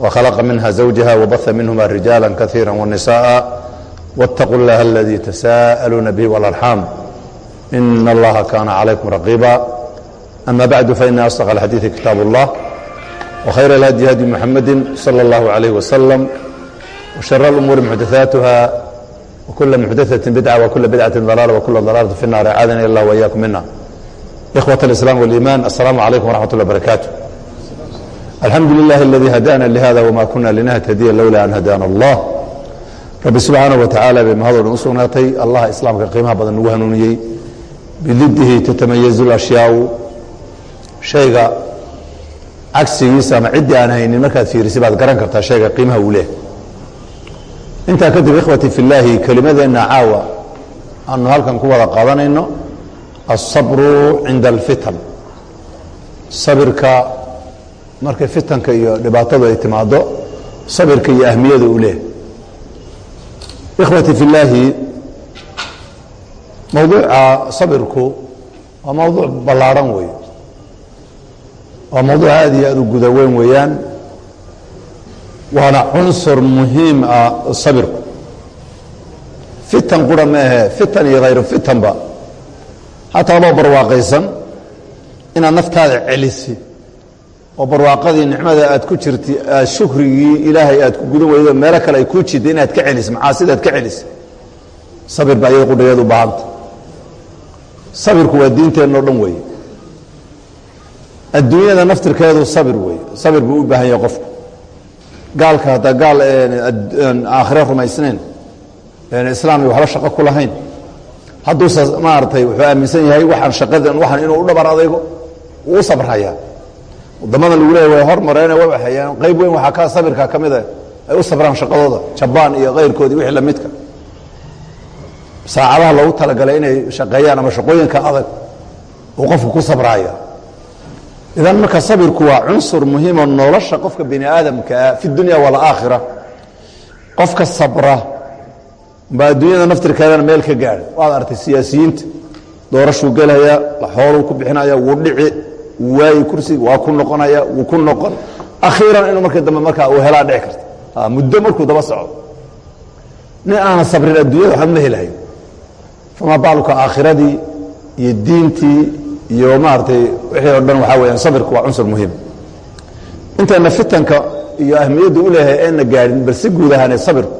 وخلق منها زوجها وبث منهما رجالا كثيرا والنساء واتقوا الله الذي تساءلون به والأرحام إن الله كان عليكم رقيبا أما بعد فإن أصدق الحديث كتاب الله وخير الهدي هدي محمد صلى الله عليه وسلم وشر الأمور محدثاتها وكل محدثة بدعة وكل بدعة ضلالة وكل ضلالة في النار أعاذني الله وإياكم منا إخوة الإسلام والإيمان السلام عليكم ورحمة الله وبركاته الحمd لله الذي hdاna لhda وma kuna لنهتdيa lowla an hadاna الlah rabi subxaanaه وataعaalى bay mahadoodan u sugnaatay. Allah islaamka qiimaha badan nagu hanuuniyey. Bididihi tatamayaز الأشhyaaءu شhayga cagsigiisa ama ciddii aan haynin markaad fiirisay baad garan kartaa hayga qiimaha uu leh intaa kadib ikhwati fi اllaahi kelimadeenna caawa. Aanu halkan ku wada qaadanayno الصabru cinda الfitan abirka markay fitanka iyo dhibaatadu ay timaado sabirka iyo ahmiyada uu leehay ikhwati fi اllaahi mowduuca sabirku waa mowduuc ballaarhan wey waa mowduuc aad iyo aad u guda weyn weeyaan waana cunsur muhiim ah sabirku. Fitan qura ma ahe fitan iyo hayru fitanba. Xataa adoo barwaaqaysan inaad naftaada celisi oo barwaaqadii nicmada aad ku jirti aad shukrigii ilaahay aad ku gudan weydo meelo kale ay kuu jidda inaad ka celis macaasida aad ka celis. Sabir baa iyada qudhageed u baahanta. Sabirku waa diinteenno dhan weeye. Adduunyada naftirkeedu sabir weeye. Sabir buu u baahan yahay qofku. Gaalka haddaa gaal aakhire rumaysnayn islaam iyo waxba shaqo ku lahayn. Hadduuse maaragtay wuxuu aaminsan yahay waxaan shaqadan waxaan inuu u dhabar adaygo wuu u sabrhayaa wadamadan lagu leeya way hormareene way waxeeyaan qayb weyn waxaa ka sabirka ka mida ay u sabraan shaqadooda jabaan iyo kayrkoodii wixii lamidka saacadaha loogu talagalay inay shaqeeyaan ama shaqooyinka adag uu qofku ku sabraaya idan marka sabirku waa cunsur muhiimo nolosha qofka bini aadamkaa fi dunya walaakhira qofka sabra baa adduunyada naftirkeedana meel ka gaadha waad artay siyaasiyiinta doorashuu gelaya xooluu ku bixinaya wuu dhici waayi kursiga waa ku noqonaya wuu ku noqon. Akhiiran inuu markii dambe markaa uu helaa dhici karta. Muddo markuu daba socdo nin aanan sabrin adduunyada waxba ma helahayo famaa baaluka aakhiradii iyo diintii iyo maaragtay wixii o dhan waxaa weyaan sabirku waa cunsur muhiim. Intayna fitanka iyo ahmiyadda u leeyahay eena gaadhin bal si guud ahaanee sabirku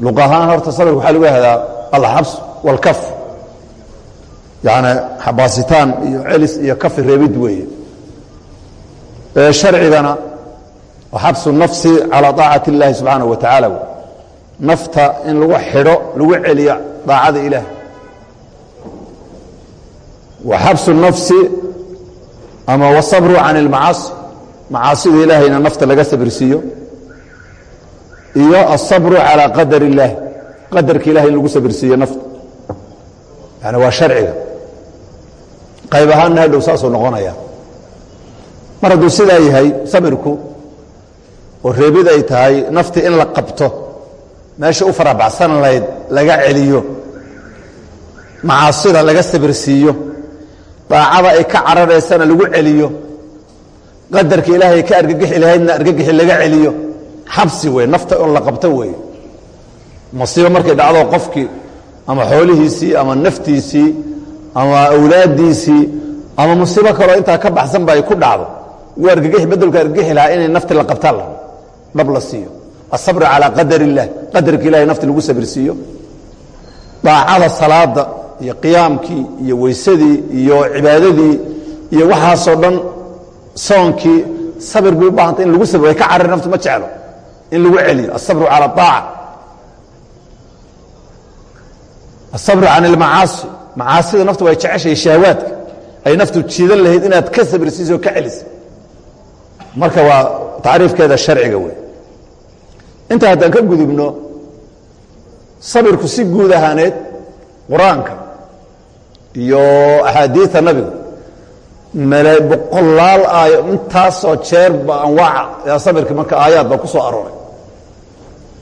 luq ahaan horta sabirku waxaa lagu yahdaa alxabs walkaf yani xabaasitaan iyo celis iyo kafi reebid weeye sharcigana xabsu nafsi calى طaacati اllahi subxaanaه wa tacaala nafta in lagu xidho lagu celiyo daacada ilaah wa xabsu nafsi ama wasabru can اlmacaasi macaasida ilaahayna nafta laga sabirsiiyo iyo asabru calى qadar اllahi qadarka ilahay in lagu sabirsiiyo nafta yani waa sharciga qayb ahaanna hadhow saasuu noqonaya. Mar hadduu sidaa yahay sabirku oo reebid ay tahay nafti in la qabto meesha u farabaxsan layd laga celiyo macaasida laga sabirsiiyo daacada ay ka cararaysana lagu celiyo qadarka ilaahay ka argagixi lahaydna argagixi laga celiyo xabsi wey nafta on la qabto wey masiibo markay dhacdo qofkii ama xoolihiisii ama naftiisii ama awlaaddiisii ama musiibo kaloo intaa ka baxsan ba ay ku dhacdo. Wuu argagixi bedelku argagixi lahaa inay nafti la qabtaan. La dhab la siiyo. Asabru calaa qadar illah qadarka ilahay nafti lagu sabirsiiyo daacada salaada iyo qiyaamkii iyo weysadii iyo cibaadadii iyo waxaasoo dhan soonkii sabir bay u baahantay in lagu sabr way ka carari naftu ma jeclo. In lagu celiyo. Asabru calى aaca asabru can اlmacaasi macaasida naftu way jeceshahay shahwaadka? Ay naftu jiidan lahayd inaad ka sabirsiiso ka celisa marka waa tacriifkeeda sharciga wey inta haddaan ka gudubno sabirku si guud ahaaneed qur'aanka iyo axaadiida nabiga male boqolaal aayo intaasoo jeerba anwaaca. Yaa sabirka marka aayaad baa ku soo arooray.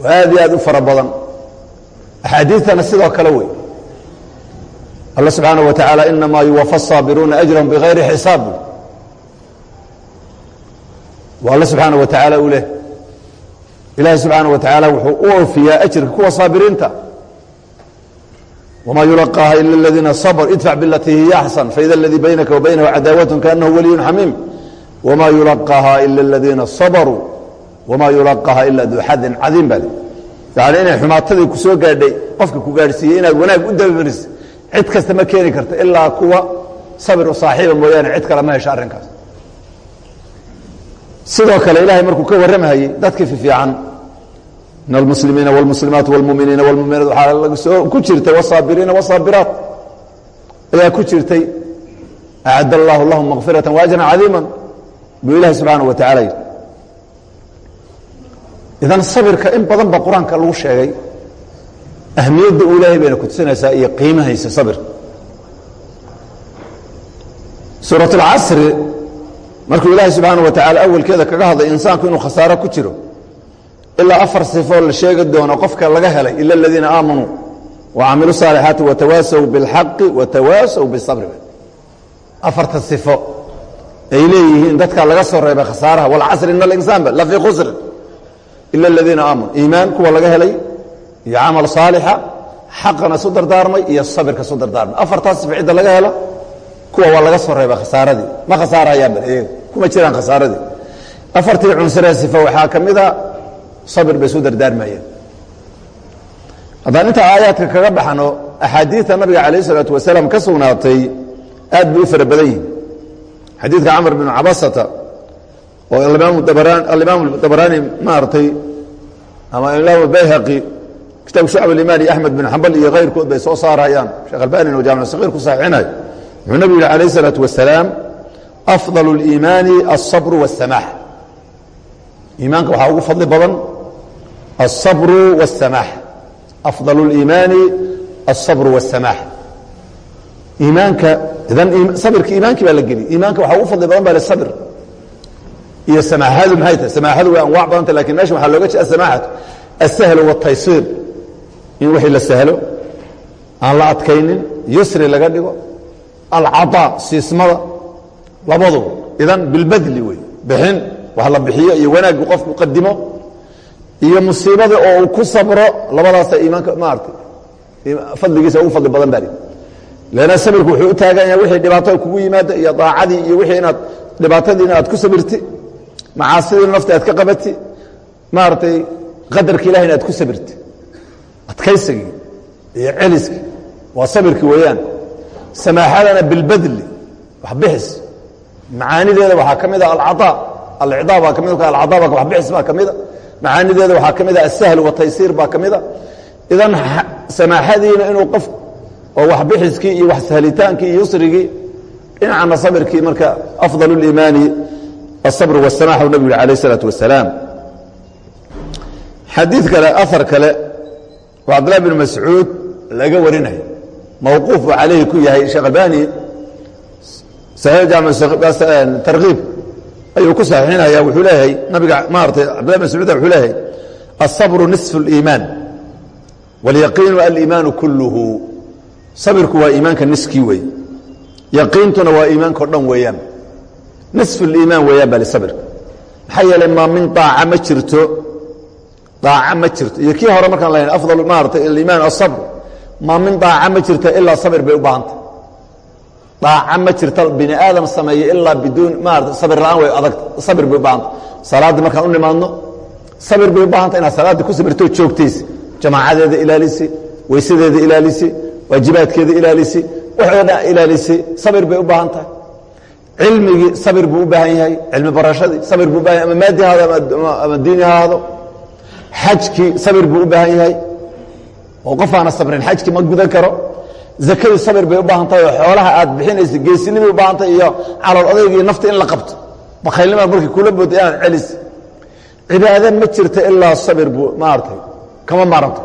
Oo aad iyo aad u fara badan. Axaadiidtana sidoo kale wey alla subxaanaه wa taعaalى inamaa yuwafa الصaabiruuna أjrahum bغayri xisaab wa alla subxaanaه wa taعaalى u leh ilaahi subxaanaه wa taعaalى wuxuu u oofiyaa ajirka kuwa saabiriinta wma yulaqaaha ila اladiina صbrوا idfac bilatii hiya axsan faida اladii baynaka wa baynahu cadaawaة kaanahu waliyu xamiim wma yulaqaaha ila اladiina صabruu wma yulaqaaha ila duu xadin cadiim baa yani inay xumaatadii ku soo gaadhay qofka ku gaadhsiiyey inaad wanaag u dabamariso cid kasta ma keeni karta ilaa kuwa sabir u saaxiiba mooyaane cid kale ma hesho arrinkaas sidoo kale ilaahay markuu ka warramhayey dadkii fifiican min almuslimiina wاlmuslimaat wاlmuminiina wاlmuminaat waxaa laga soo ku jirtay wsaabiriina wsaabiraat ayaa ku jirtay acad allahu lahum makfirata waajran cadiima buu ilahi subxaanaه wa tacala yidhi idan sabirka in badan ba qur-aanka lagu sheegay ahmiyadda uu ilaahay bayna kutusinaysaa iyo qiimahaysa sabirka suuraة اlcasri markuu ilaahay subxaanaه wa tacala awalkeeda kaga hadlay insaanku inuu khasaaro ku jiro ilaa afar sifoo la sheegi doono qofka laga helay ila اladiina aamanuu wacamiluu الصaalixaati watawaasaw biاlxaqi watawaasaw biالsabri afarta sifo ay leeyihiin dadka laga soo reebay khasaaraha wاlcasri in اlinsaan ba lafii khusr ila اladiina aamanuu iimaan kuwa laga helay iyo camal saalixa xaqana isu dardaarmay iyo sabirka isu dardaarmay. Afartaas sifo cidda laga helo kuwa waa laga soo reeba khasaaradii. Ma khasaarayaan bal iyaga? Kuma jiraan khasaaradii. Afartii cunsaree sifo waxaa ka mida sabir bay isu dardaarmayeen. Haddaan inta aayaadka kaga baxno axaadiidta nabiga calayh isalaatu wasalaam ka sugnaatay aad bay u fara badan yihiin xadiidka camr binu cabasata oo alimaam dabaraani maaragtay ama imaam bayhaqi kitaabka shucab alimaan iyo axmed bin xambal iyo kayrkood bay soo saarayaan sheekh albanin oo jaamic sakiir ku saxiixinayo wuxuu nabigu yihi alayh الsalaatu wasalaam afضal اliimaani alصabru wالsamax iimaanka waxaa ugu fadli badan alصabru wالsamax afضal اliimaani alصabru wالsamax iimaanka idan sabirka iimaankii baa la geliy iimaanka waxaa ugu fadli badan ba sabr iyo samaaxadu maxay tahay samaaxadu way anwac badanta lakin mesha waxaa looga jeeda samaaxatu alsahlu wاtaysiir in wixii la sahlo aan la adkaynin yusri laga dhigo alcaطaa siismada labaduba idan bilbadli wey bixin wax la bixiyo iyo wanaaggu qofku qadimo iyo musiibada oo uu ku sabro labadaasa iimaanka maarata fadligiisa ugu fadli badan baa lanna sabirku wuxuu u taagan yahay wixii dhibaato kugu yimaada iyo daacadii iyo wixii inaad dhibaatadiina aad ku sabirti macaasidii nafta aad ka qabati maaragtay qadarka ilahi in aad ku sabirti adkaysigii iyo celiskii waa sabirki weeyaan samaaxadana bilbadli wax bixis macaanideeda waxaa ka mida alcaطaa alcdaa baa kamid alcadaa baa wax bixis baa ka mida macaanideeda waxaa ka mida asahl wataysiir baa ka mida idan samaaxadiina inuu qof oo wax bixiskii iyo wax sahlitaankii iyo yusrigii dhinacana sabirkii marka afضal اliimaani aلصabr wالsamax u nabig yhi alayه الsalaaةu wasalaam xadiid kale ahar kale oo cabdillah bn mascuud laga warinayo mawquuf buu calayhi ku yahay sheekh albani tarkiib ayuu ku saxiixinaya wuxuu leeyahay nabiga maaratay cabdillah bin mascuud wuxuu leeyahay aلصabru niصfu اliimaan wاlyaqiinu aliimaanu kuluhu sabirku waa iimaanka niskii wey yaqiintuna waa iimaanka o dhan weeyaan niصfu اliimaan weeyaan ba lisabirka maxaa yeelay maa min daaca ma jirto aac ma jirto. Iyo kii hore markaan lan afdal maarata imaan asabr ma min daac ma jirta ilaa sabir bay u baahanta daac ma jirta bini aadam sameeye ilaa biduun maarata sabir laaan way adagta sabir bay u baahanta salaadda markaan u nimaadno sabir bay u baahanta inaad salaadda ku sabirtoo joogtaysi. Jamaacadeeda ilaalisi weysadeeda ilaalisi waajibaadkeeda ilaalisi waxoo dhan ilaalisi sabir bay u baahan tahay cilmigii sabir buu u baahan yahay. Cilmi barashadii sabir buu u baahan yahay. Ama maadi haado ama diini haado xajkii sabir buu u baahan yahay. Oo qofaana sabrin xajki ma gudan karo. Zakadii sabir bay u baahan tahay oo xoolaha aad bixinaysa geesinimay u baahan tahay iyo calool odaygii nafta in la qabto. Bakhaylnimaad markii kula booda inaad celisi cibaado ma jirta ilaa sabir buu maartay kama maaranto.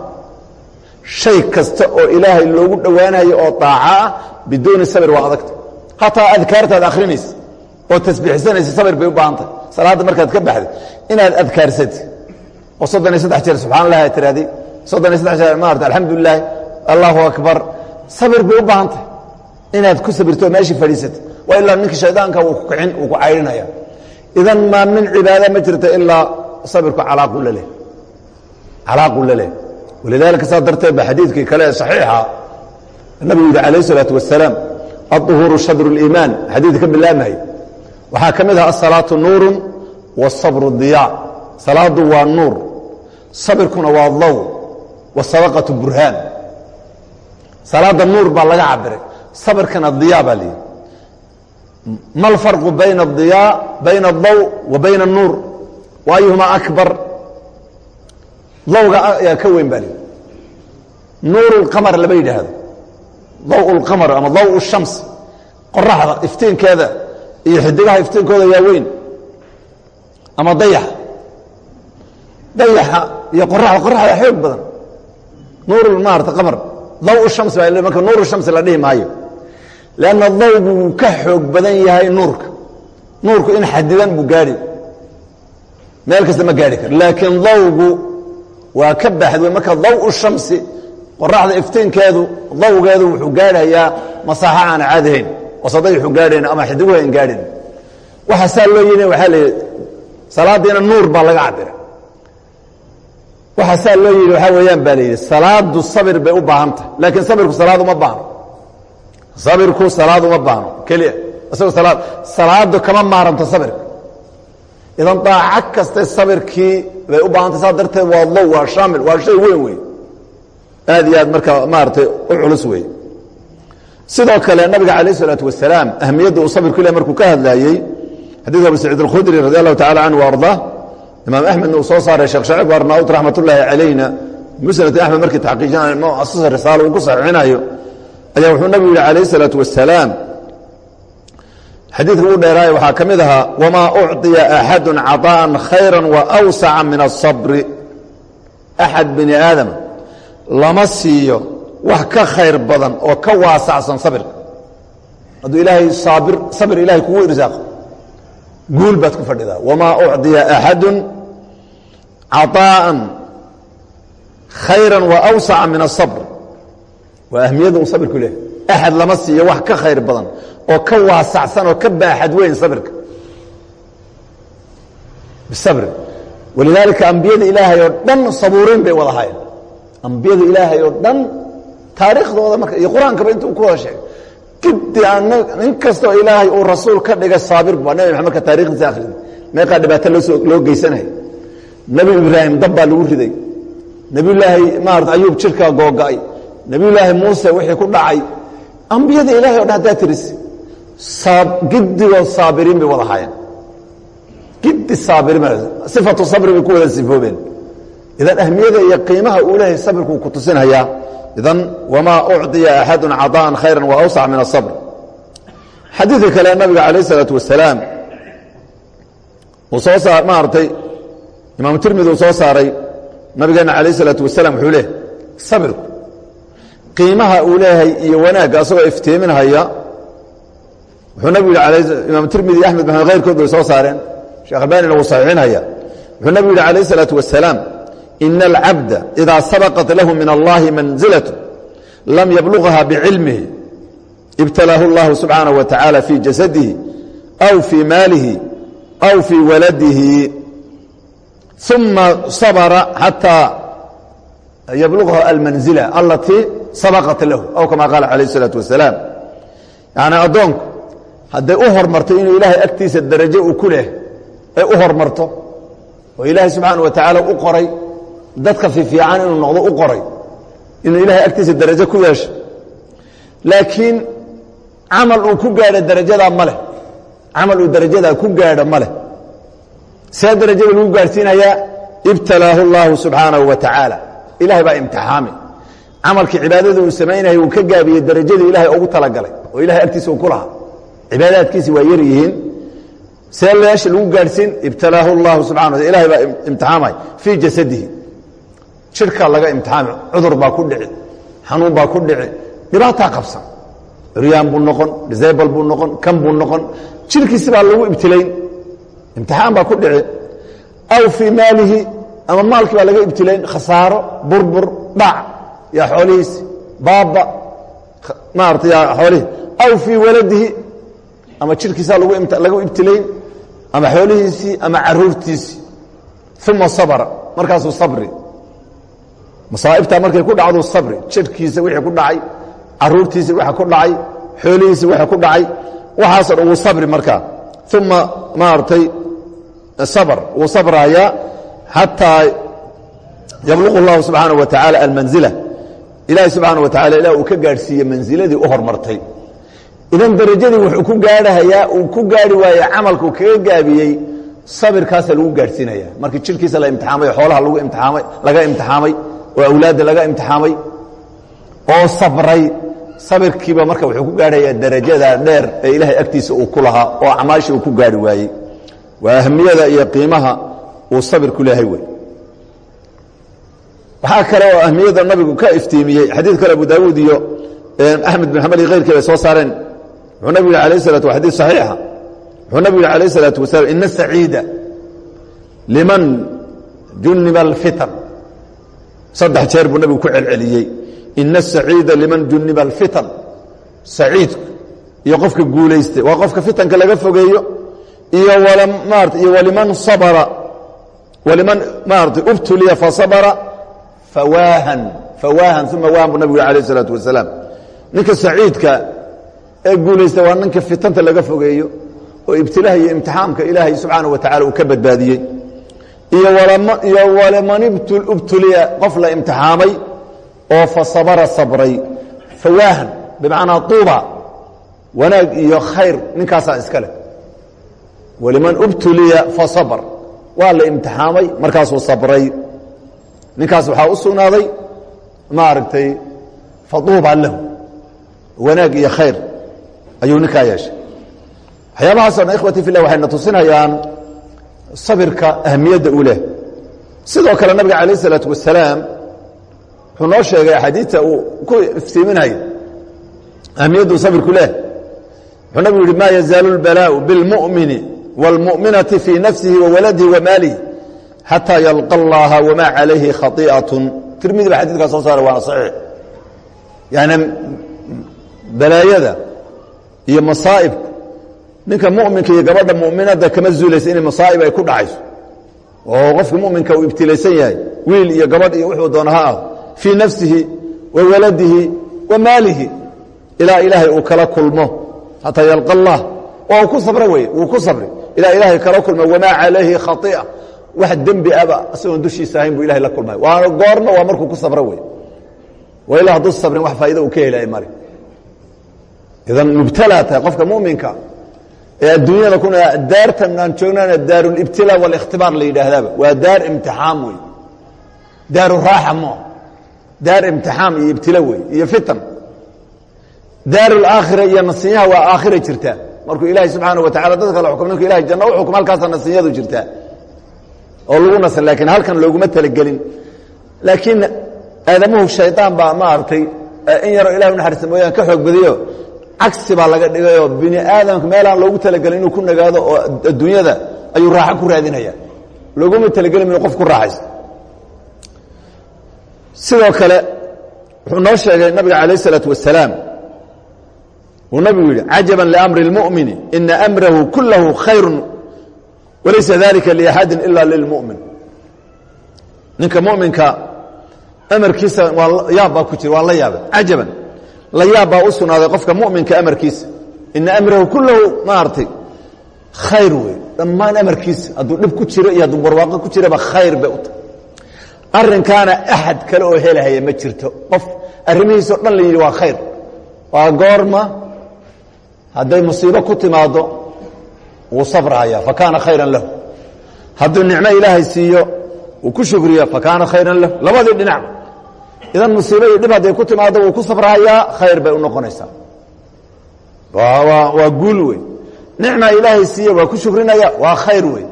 Shay kasta oo ilaahay loogu dhowaanayo oo daaca ah biduuni sabir waa adagta. Hataa adkaartaad akhrinaysa oo tasbiixsanaysa sabir bay u baahantay salaadda markaad ka baxday inaad adkaarsatid oo soddon iyo saddex jeer subxaan lah tiraadi soddon iyo saddex jeer maarata alxamdulilaahi allahu akbar. Sabir bay u baahan tahay inaad ku sabirto meeshii fadhiisata waa ilaa ninkii shaydaanka wuu ku kicin wuu ku cayrinaya idan maa min cibaada ma jirta ilaa sabirku calaaqu la calaaqu la walidaalika saa darteed ba xadiidkii kale ee saxiixa nabigu yidhi calayh isalaatu wasalaam adduhuuru shadru اliimaan xadiidka ka bilaabmay. Waxaa ka mid ah asalaatu nuurun waasabru diyaa. Salaadu waa nuur sabirkuna waa low wasadaqatu burhaan. Salaada nuur baa laga cabiray. Sabirkana diyaa baa layidhi ma alfarqu bayna adiyaa bayna aldow wa bayna annuur wa ayuhumaa akbar? Lowga ayaa ka weyn baa layidhi nuuru lqamar lama yidhaahdo. Daw lqamar ama daw shams. Qoraxda iftiinkeeda iyo xidigaha iftiinkooda yaa weyn. Ama dayaxa dayaxa iyo qoraxda qoraxda xoog badan. Nuur maarata qamar. Daw shams baa marka nuur shamsi la dhihi maayo. Lanna dawgu wuu ka xoog badan yahay nuurka. Nuurku in xadidan buu gaadhi. Meel kasta ma gaadhi karo. Laakiin dawgu waa ka baxd wey marka daw shamsi qoraxda iftiinkeedu dawgeedu wuxuu gaadhayaa masaaxo aan caadahayn wasadayaxu gaadhayn ama xidiguhu an gaadhayn waxa saa loo yidhi waxaa la salaadiina nuur baa laga cabira waxa saa loo yidhi waxaa weeyaan baa la yidhi salaadu sabir bay u baahan tahay laakiin sabirku salaad uma baahno. Sabirku salaad uma baahno. Keliya. Isagoo salaad salaadu kama maaranto sabirka. Idan daaco kaste sabirkii bay u baahantay saa darteed waa low waa shaamil waa shay weyn wey aad iyo aad marka maaratay u culus wey sidoo kale nabiga calayh isalaatu wasalaam ahmiyadda uu sabirku leh markuu ka hadlaayey xadiidka abu saciid alkhudri radi allahu tacala canhu ardaa imaam axmedna uu soo saaray sheekh shacib arnaut raxmat ullaahi calayna musnad axmed markii taxqiijinayo muasasa risaalo uu ku saxiixinayo ayaa wuxuu nabigu yihi calayh isalaatu wasalaam xadiidka ugu dheeraayo waxaa ka mid ahaa wamaa ucطiya axadu caطaءa khayra waawsaca min aلصabri axad bini aadam lama siiyo wax ka khayr badan oo ka waasacsan sabirka hadduu ilaahay saabir sabir ilahay kugu irsaaqo guul baad ku fadhidaa wamaa ucطiya axadu caطaءa khayra waawsaca min aلصabr waa ahmiyadda uu sabirku leehay axad lama siiyo wax ka khayr badan oo ka waasacsan oo ka baaxad weyn sabirka bisabri walidaalika ambiyada ilaahay oo dhan sabuuriin bay wada haayeen ambiyada ilaahay oo dhan taariikhdooda marka iyo qur-aankaba inta uu ku wada sheegay nin kastoo ilaahay uu rasuul ka dhigay saabir baa nebi maxamed ka taarikhdiisa akhrida meeqaa dhibaato loo geysanaya nebi ibraahim dab baa lagu riday. Nebiyullaahi maarata ayuub jirkaa googa-ay nebiyullaahi muuse wixii ku dhacay. Ambiyada ilahay o dhan haddaa tiris. Giddigood saabiriin bay wada haayeen giddi saabiriin sifatu sabri bay ku wada sifoobeen. Idan ahmiyada iyo qiimaha uu leeyahay sabirkuu ku tusinhayaa idan wamaa ucطiya axadu caطaءa khayra waawsac min aلصabr xadiidka kale nabiga calayh الsalaatu wasalaam uu soo saar maaragtay imaamu tirmidi uu soo saaray nabigeena calayh الsalaatu wasalaam wuxuu leehay sabirku qiimaha uu leeyahay iyo wanaagga asagoo iftiiminhaya wuxuu nabigu yihi imaam tirmidi axmed maxamed khayrkood bay soo saareen sheekh albanina wuu saxiixinhaya wuxuu nabigu yihi calayh الsalaatu wasalaam ina alcabda idaa sabaqat lahu min allahi manzilaة lam yablugha bicilmihi ibtalaahu اllahu subxaanaه wa tacaala fii jasadihi aw fii maalihi aw fii waladihi uma sabra xataa yablugha almanzila alatii sabaqat lahu aw kama qaala calayh الsalaatu wasalaam yani addoonku hadday u hormarto inuu ilaahay agtiisa darajo uu ku leh ay u hormarto oo ilaahay subxaana wa tacaala u qoray dadka fiifiican inuu noqdo u qoray inuu ilaahay agtiisa darajo ku yeesho. Laakiin camal uu ku gaadho darajadaa ma leh. Camal uu darajadaa ku gaadho ma leh. See darajada lagu gaadhsiinayaa ibtalaahu اllahu subxaanahu wa tacaala. Ilahay baa imtixaami. Camalkii cibaadada uu samaynaya uu ka gaabiyey darajadii ilahay ugu talagalay oo ilahay agtiisa uu ku lahaa. Cibaadaadkiisi waa yar yihiin. See meesha lagu gaadhsiin ibtalaahu اllahu subxana ilahay baa imtixaamay fii jasadihi jidhkaa laga imtixaami cudur baa ku dhici xanuun baa ku dhici dhibaataa qabsan. Curyaan buu noqon disabl buu noqon kan buu noqon jidhkiisi baa lagu ibtilayn imtixaan baa ku dhici. Aw fii maalihi ama maalkii baa laga ibtilayn khasaaro burbur dhac yaa xoolihiisi baaba maarata yaa xoolihii aw fii waladihi ama jidhkiisaa lagu ibtilayn ama xoolihiisii ama caruurtiisii. Uma sabra markaasuu sabri masaa'ibtaa markay ku dhacdu sabri jidhkiisa wixii ku dhacay caruurtiisi waxa ku dhacay xoolihiisi waxa ku dhacay waxaasoo dhan wuu sabri markaa uma maaragtay sabr wuu sabrayaa xataa yabluqu اllahu subxaanaه wa tacaala almanzila. Ilaahi subxaana wa tacala ilah uu ka gaadhsiiye manziladii u hormartay idan darajadii wuxuu ku gaadhahayaa uu ku gaari waaye camalkuu kaga gaabiyey sabirkaasa lagu gaadhsiinaya. Markii jidhkiisa la imtixaamay xoolaha laga imtixaamay oo awlaadda laga imtixaamay oo sabray. Sabirkiiba marka wuxuu ku gaadhayaa darajada dheer ee ilaahay agtiisa uu ku lahaa oo acmaashii uu ku gaari waayey. Waa ahamiyada iyo qiimaha uu sabirku leehay wey kale oo ahmiyadda nabigu ka iftiimiyey xadiid kale abu daawuud iyo axmed bin xambal iyo keyrkii bay soo saareen. Wuxuu nabigu yhi alayh salatu xadid saxiixa wuxuu nabigu yihi alayh الsalaatu wasalaam ina saciida liman juniba alfitan saddex jeer buu nabigu ku celceliyey. Ina asaciida liman juniba alfitan saciidku iyo qofka guulaysta waa qofka fitanka laga fogeeyo. Iyo iyo waliman abara waliman maarata ubtuliya fasabara fawaahan fawaahan uma waahan buu nabigu alayh isalaatu wasalaam. Ninka saciidka ee guulaysta waa ninka fitanta laga fogeeyo oo ibtilaaha iyo imtixaamka ilaahay subxaana wa tacala uu ka badbaadiyey iyo waliman ubtuliya qof la imtixaamay oo fasabara sabray. Fawaahan bimacnaa tuuba wanaag iyo khayr ninkaasaa iska leh. Waliman ubtuliya fasabr waa la imtixaamay markaasuu sabray. Ninkaas waxaa u sugnaaday maaragtay faduuba lahu. Wanaag iyo khayr ayuu ninkaa yeeshay. Waxyaabahaasoo dhan ikhwati fillah waxayna tusinayaan sabirka ahamiyadda uu leh sidoo kale nabiga calayh isalaatu wasalaam wuxuu noo sheegay axaadiidta uu ku iftiiminayo ahamiyaddu sabirku leh wuxuu nabigu yihi ma yazaalu اlbalaءu biاlmuؤmini wاlmuؤminati fii nafsihi wawaladihi wamaalihi xataa yalqa اllaha wma calayhi khaiئaة tirmidi ba xadidkaa soo saaray waana saxiix yani balaayada iyo masaa'ibku ninka muminka iyo gabadha muminada kama zuulaysa inay masaa'ib ay ku dhacayso. Oo qofka muminka uu ibtilaysan yahay wiil iyo gabadh iyo wuxuu doona ha ah fii nafsihi wa waladihi wa maalihi ilaa ilaahay uu kala kulmo. Xataa yalqa allah uu ku sabro wey wuu ku sabri. Ilaa ilaahay kala kulmo wamaa calayhi khai'a wax dembi aba isagoon dushiisa ahayn buu ilahay la kulmay. Waana goorma waa markuu ku sabro wey waa ilaa hadduu sabrin wax faa'iida uu ka helaya male idan mubtalaa tahay qofka muminka ee adduunyada kuna daartan aan joognana daarulibtilaa walikhtibaar la yidhaahdaaba. Waa daar imtixaam wey daaru raaxa moo daar imtixaam iyo ibtila wey iyo fitan. Daarulaakhira iyo nasiyaha waa aakhira jirtaa. Markuu ilaahay subxaana wa tacala dadka la xukum ninku ilahay janno u xukum halkaasa nasiyadu jirtaa. Oo lagu nasan laakiin halkan looguma talagelin. Laakiin aadamuhu shaydaan baa maaragtay in yaroo ilahay unaxariista mooyaan ka xoog badiyo cagsi baa laga dhigayoo bini aadamka meelaan loogu talagelin inuu ku nagaado oo adduunyada ayuu raaxo ku raadinaya. Looguma talagelin inuu qof ku raaxaysto. Sidoo kale wuxuu noo sheegay nabiga calayh isalaatu wasalaam uu nabigu yidhi cajaba liamri اlmu'mini ina amrahu kulahu khayru walaysa dalika liaxadi ila lilmu'min. Ninka muminka amarkiisa waa yaab baa ku jira waa la yaabay. Cajaban la yaab baa u sugnaaday qofka muminka amarkiisa. Ina amrahu kulahu maaragtay khayr wey dhammaan amarkiisa. Hadduu dhib ku jiro iyo hadduu barwaaqo ku jiraba khayr bay u tahay. Arrinkaana axad kale oo helahaya ma jirto. Qof arrimihiisao dhan la yidhi waa khayr. Waa goorma hadday musiibo ku timaado wuu sabrahaya fakaana khayran lahu. Hadduu nicmo ilaahay siiyo uu ku shukriyo fakaana khayran lahu. Labadii dhinac idan musiibo iyo dhib hadday ku timaado wuu ku sabrahayaa khayr bay u noqonaysaa. Waa guul wey nicma ilaahay siiye waa ku shukrinaya waa khayr wey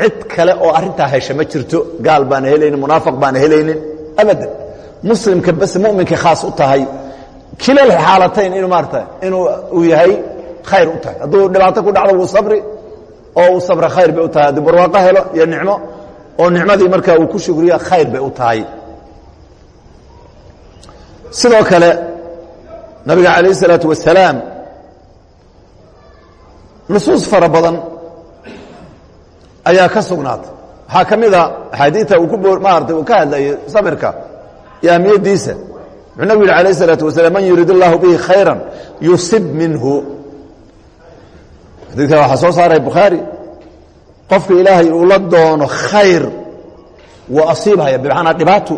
cid kale oo arintaa hesha ma jirto gaal baana helaynin munaafiq baana helaynin abadan. Muslimka bas muminka khaas u tahay kilal xaalatayn inuu maarata inuu uu yahay khayr u tahay. Hadduu dhibaato ku dhacdo wuu sabri oo uu sabra khayr bay u tahay. Hadduu barwaaqo helo iyo nicmo oo nicmadii markaa uu ku shukriyo khayr bay u tahay sidoo kale nabiga calayh الsalaatu wasalaam nusuus fara badan ayaa ka sugnaatay waxaa ka mida axaadiita uu ku maarata uu ka hadlayay sabirka iyo ahmiyaddiisa wuxuu nabigu yihi alayh الsalaatu wasalaam man yurid اllahu bihi khayra yusib minhu xadiidka waxaa soo saaray bukhaari qofka ilaahay uu la doono khayr wuu asiibhaya bimacnaa dhibaatu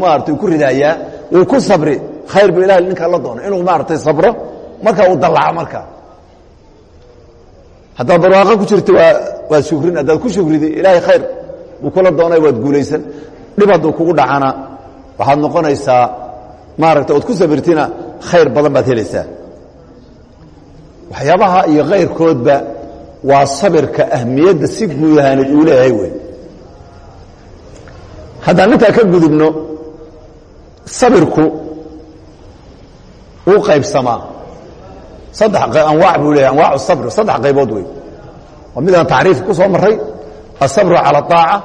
maarata ku ridayaa wuu ku sabri khayr buu ilahay ninkaa la doono. Inuu maaratay sabro marka uu dallaco markaa haddaad barwaaqo ku jirta waa waad shukrin. Haddaad ku shukrida ilaahay khayr buu kula doonay waad guulaysan. Dhib hadduu kugu dhacana waxaad noqonaysaa maaragta ood ku sabirtina khayr badan baad helaysaa. Waxyaabaha iyo kayrkoodba waa sabirka ahmiyadda si guud ahaaneed uu leeyahay wey. Haddaan intaa ka gudubno sabirku wuu qaybsamaa saddex anwaac buu leeyahy anwaacu sabr saddex qaybood wey waa midaan tacriif ku soo maray asabru calى الطaaca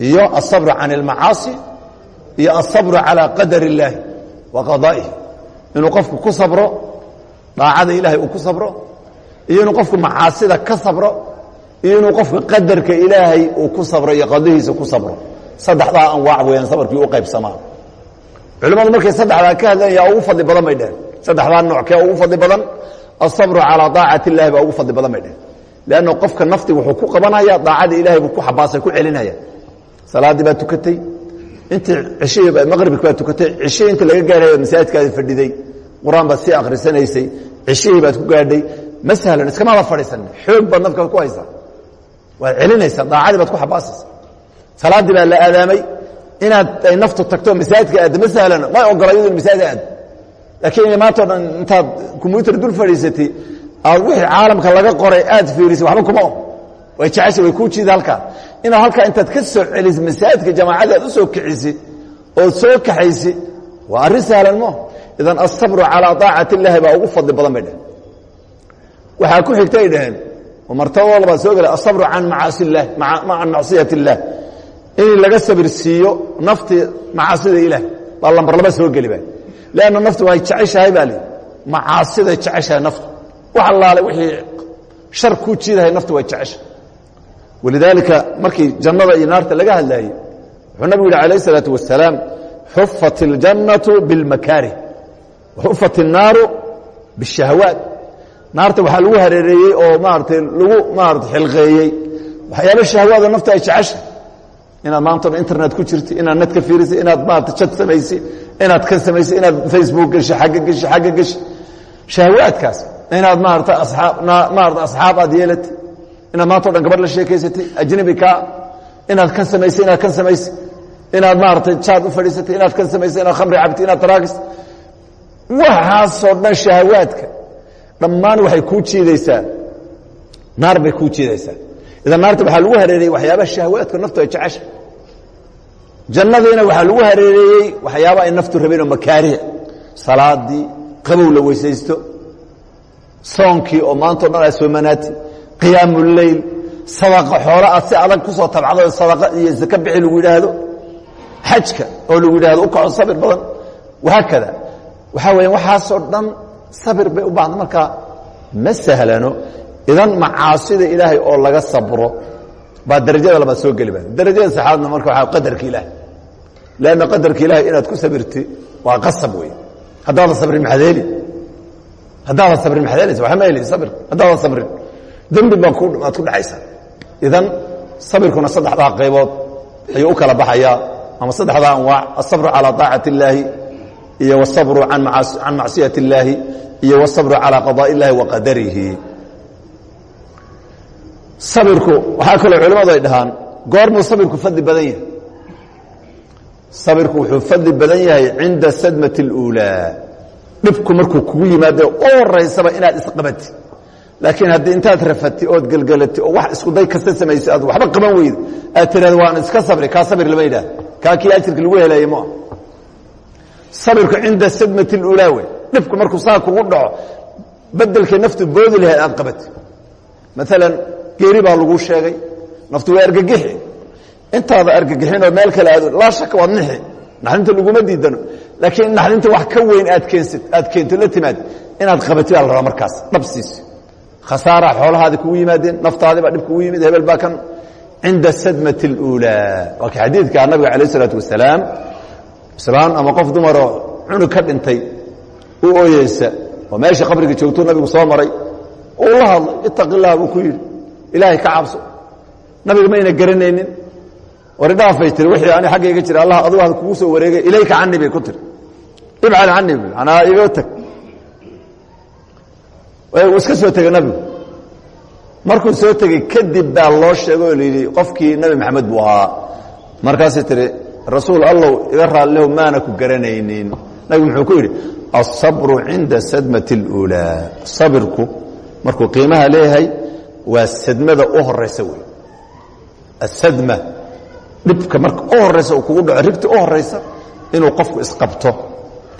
iyo asabru can اlmacaasi iyo asabru calى qadar اllaahi wa qadaa'ihi inuu qofku ku sabro daacada ilaahay uu ku sabro iyo inuu qofku macaasida ka sabro iyo inuu qofku qadarka ilaahay uu ku sabro iyo qadihiisa ku sabro saddexdaa anwaac weeyaan sabarkii u qaybsamaa culimmadu markay saddexdaa ka hadlayan yaa ugu fadli badan bay dheheen saddexdaa nooc kee ugu fadli badan asabru calaa daacati illahi baa ugu fadli badan bay dheheen leanna qofka nafti wuxuu ku qabanaya daacada ilahay buu ku xabaasay ku celinaya. Salaaddii baa tukatay intii cishihii maqribki baa tukatay cishihii inta laga gaaraya masaajidkaadi fadhiday qur'aan baad sii akhrisanaysay cishihii baad ku gaadhay ma sahlan iskamaada fadhiisan xoog baad nafkaad ku haysaa. Waad celinaysaa daacadii baad ku xabaasaysa salaaddii baa la aadaamay inaad ay naftu tagto masaajidka aaddo ma may ogola in masaajid laakiin maantao dhan intaad kombyuutar dul fadhiisatay aad wixii caalamka laga qoray aad fiirisay waxba kuma way jecesha way kuu jiida halkaa. Inaad halkaa intaad ka soo celiso masaajidka jamaacadii aad soo kixisid ood soo kaxaysid waa arrin sahlan mo. Idan asabru calaa daacati illaahi baa ugu fadli badan bay dheheen ku xigta ay dhaheen oo martaba walbaa soo gelay asabru can macaasi illahi can macsiyat illaah in laga sabir siiyo nafti macaasida ilaah baa lambar laba soo geli ba lanna naftu way jeceshahay baa lii macaasiday jeceshahay naftu wax allaale wixii shar kuu jiidahay naftu way jeceshahay walidaalika markii jannada iyo naarta laga hadlaayey wuxuu nabigu yihi alayh الsalaaةu wasalaam xufat اljannatu biاlmakaarih waxufat الnaaru biالshahwaat naarta waxaa lagu hareereeyey oo maaratay lagu maarata xilqeeyey waxyaaba shahwaada nafta ay jeceshahay inaad maanta internet ku jirta inaad net ka fiirisay inaad maarata jad samaysay inaad kan samaysay inaad facebook geshi agga geshi agga geshi shahwaadkaas inaad maarata asaab maarata asxaab aad yeelatay inaad maanta o dhan gabadh la sheekaysatay ajnabi kaa inaad kan samaysay inaad kan samaysay inaad maarata jaad u fadhiisatay inaad kan samaysay inaad khamri cabtay inaad taraagis. Waxaasoo dhan shahawaadka dhammaan waxay kuu jiidaysaa naar bay kuu jiidaysaa idan naarta waxaa lagu hareereeyey waxyaaba shahwaadka naftu ay jecesha jannadiina waxaa lagu hareereeyey waxyaaba ay naftu rabeenoo makaariha salaadii qabow la weysaysto soonkii oo maantao dhan aad soomanaati qiyaamuleyl sadaqa xoolo aad si adag ku soo tabcdo sadaqa iyo zaka bixi lagu yidhaahdo xajka oo lagu yidhahdo u kaco sabir badan. Wahaakada waxaa weya waxaasoo dhan sabir bay u baahda markaa ma sahlano idan macaasida ilaahay oo laga sabro baa darajada labaad soo geli ba darajada saxaadna marka waa qadarka ilaah lanna qadarka ilahay inaad ku sabirti waa qasab wey haddaadan sabrin maxaad heli haddaadan sabrin maxaad helaysa waxba ma heli sabir haddaadan sabrin dembi baa aad ku dhacaysaa idan sabirkuna saddexdaa qaybood ayuu u kala baxayaa ama saddexdaa anwaac asabru calaa طaacati اllaahi iyo wاsabru can macsiyati اllaahi iyo wاsabru calى qadاء اllahi wa qadarihi sabirku waxaa kaloo culimmadu ay dhahaan goormuu sabirku fadli badan yahay sabirku wuxuu fadli badan yahay cinda sadmati اlأuulaa dhibku markuu kugu yimaado u horaysaba inaad isqabati laakiin haddii intaad rafatay ood gelgelatay oo wax isku day kasta samaysay aad waxba qaban weyda aad tiraada waan iska sabri kaa sabir lama yidhaah kaa kii ajirka lagu helaye ma sabirku cinda sadmati اlulaa wey dhibku markuu saa kugu dhaco bedelkay naftu boodi lahayd aad qabatay maalan geeri baa laguu sheegay naftu waa argagixi intaada argagixinoo meel kale aado laa shaka waad nixi naxdinta laguma diidano. Laakiin in naxdinta wax ka weyn aad keensid aad keento la timaad inaad qabatid baa la rabaa markaas dhabsiis khasaara xoolahaadi kugu yimaadeen naftaadibaa dhib kugu yimid hebel baa kan. Cinda sadmati اluulaa waa ka xadiidka ah, nabiga calayh isalaatu wasalaam islaan ama qof dumaroo cunug ka dhintay u ooyeysa oo meesha qabriga joogtuu nabigu soo maray. Uu la hadlay itaqi lah buu ku yidhi. Ilaahay ka cabso. Nabiga mayna garanaynin wari dhaafay tiri wixii ani xaggayga jira allah adugu had kugu soo wareegay ilayka cani bay ku tiri. Ibcal cani manaa iga tag. Uu iska soo tegey nabigu. Markuu soo tegey kadib baa loo sheegay oo layidhi qofkii nebi maxamed buu ahaa. Markaasay tihi rasuul allow iga raalliho maana ku garanaynin. Nabigu muxuu ku yidhi alsabru cinda sadmati اluulaa sabirku markuu qiimaha leeyahay waa sadmada u horaysa wey asadma dhibka marka u horaysa uu kugu dhaco rigta u horaysa inuu qofku isqabto.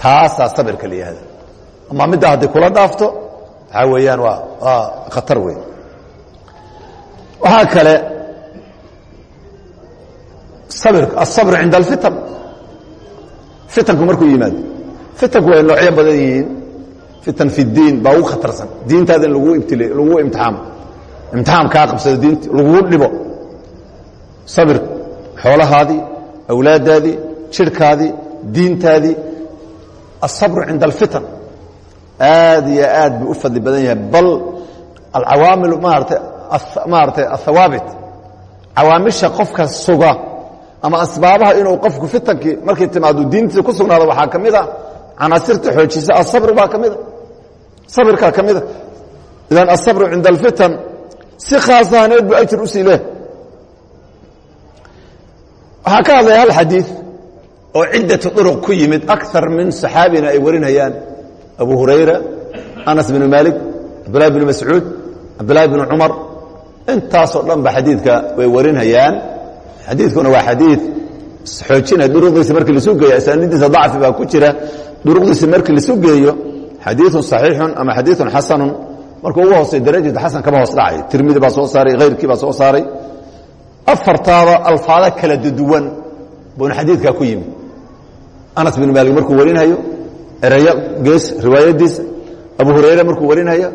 Taasaa sabirka la ama middaa hadday kula dhaafto waxaa weeyaan waa waa khatar wey waxaa kale sabirka asabr cinda alfitan. Fitanku markuu yimaado fitanku way noocyo badan yihiin. Fitan fi diin baa ugu khatarsan. Diintaada in lagu ibtile lagu imtixaamo. Imtixaam kaa qabsado diinti lagugu dhibo. Sabir xoolahaadii awlaaddaadii jirhkaadii diintaadii asabru cinda alfitan. Aad iyo aad buu u fadli badan yahay bal alcawaamil maarata maaratay athawaabit cawaamisha qofka suga ama asbaabaha inuu qofku fitankii markay timaado diintiisa ku sugnaado waxaa ka mid a canaasirta xoojisa asabri baa ka mida sabirkaa ka mida idan asabru cinda alfitan si khaas buu ajir u sii leh waxaa ka hadlaya hal xadiid oo ciddatu duruq ku yimid akar min saxaabina ay warinayaan abu hurayra anas binu maalik cabdullahi bnu mascuud cabdullahi bnu cumar intaasoo dhan ba xadiidka way warinayaan xadiidkuna waa xadiid xoojina duruqdiisa markii lasu geeyo asaanidiisa dacfi baa ku jira duruqdiisa markii lasu geeyo xadiiثun صaxiixun ama xadiiثun xasanun markuu ugu hoosay darajada xasan kama hoos dhacay tirmidi baa soo saaray hayrkii baa soo saaray afartaaba alfaado kala duwan buuna xadiidkaa ku yimid. Anas bin maalik markuu warinhayo ereyo gees riwaayadiisa abu hurayre markuu warinhayo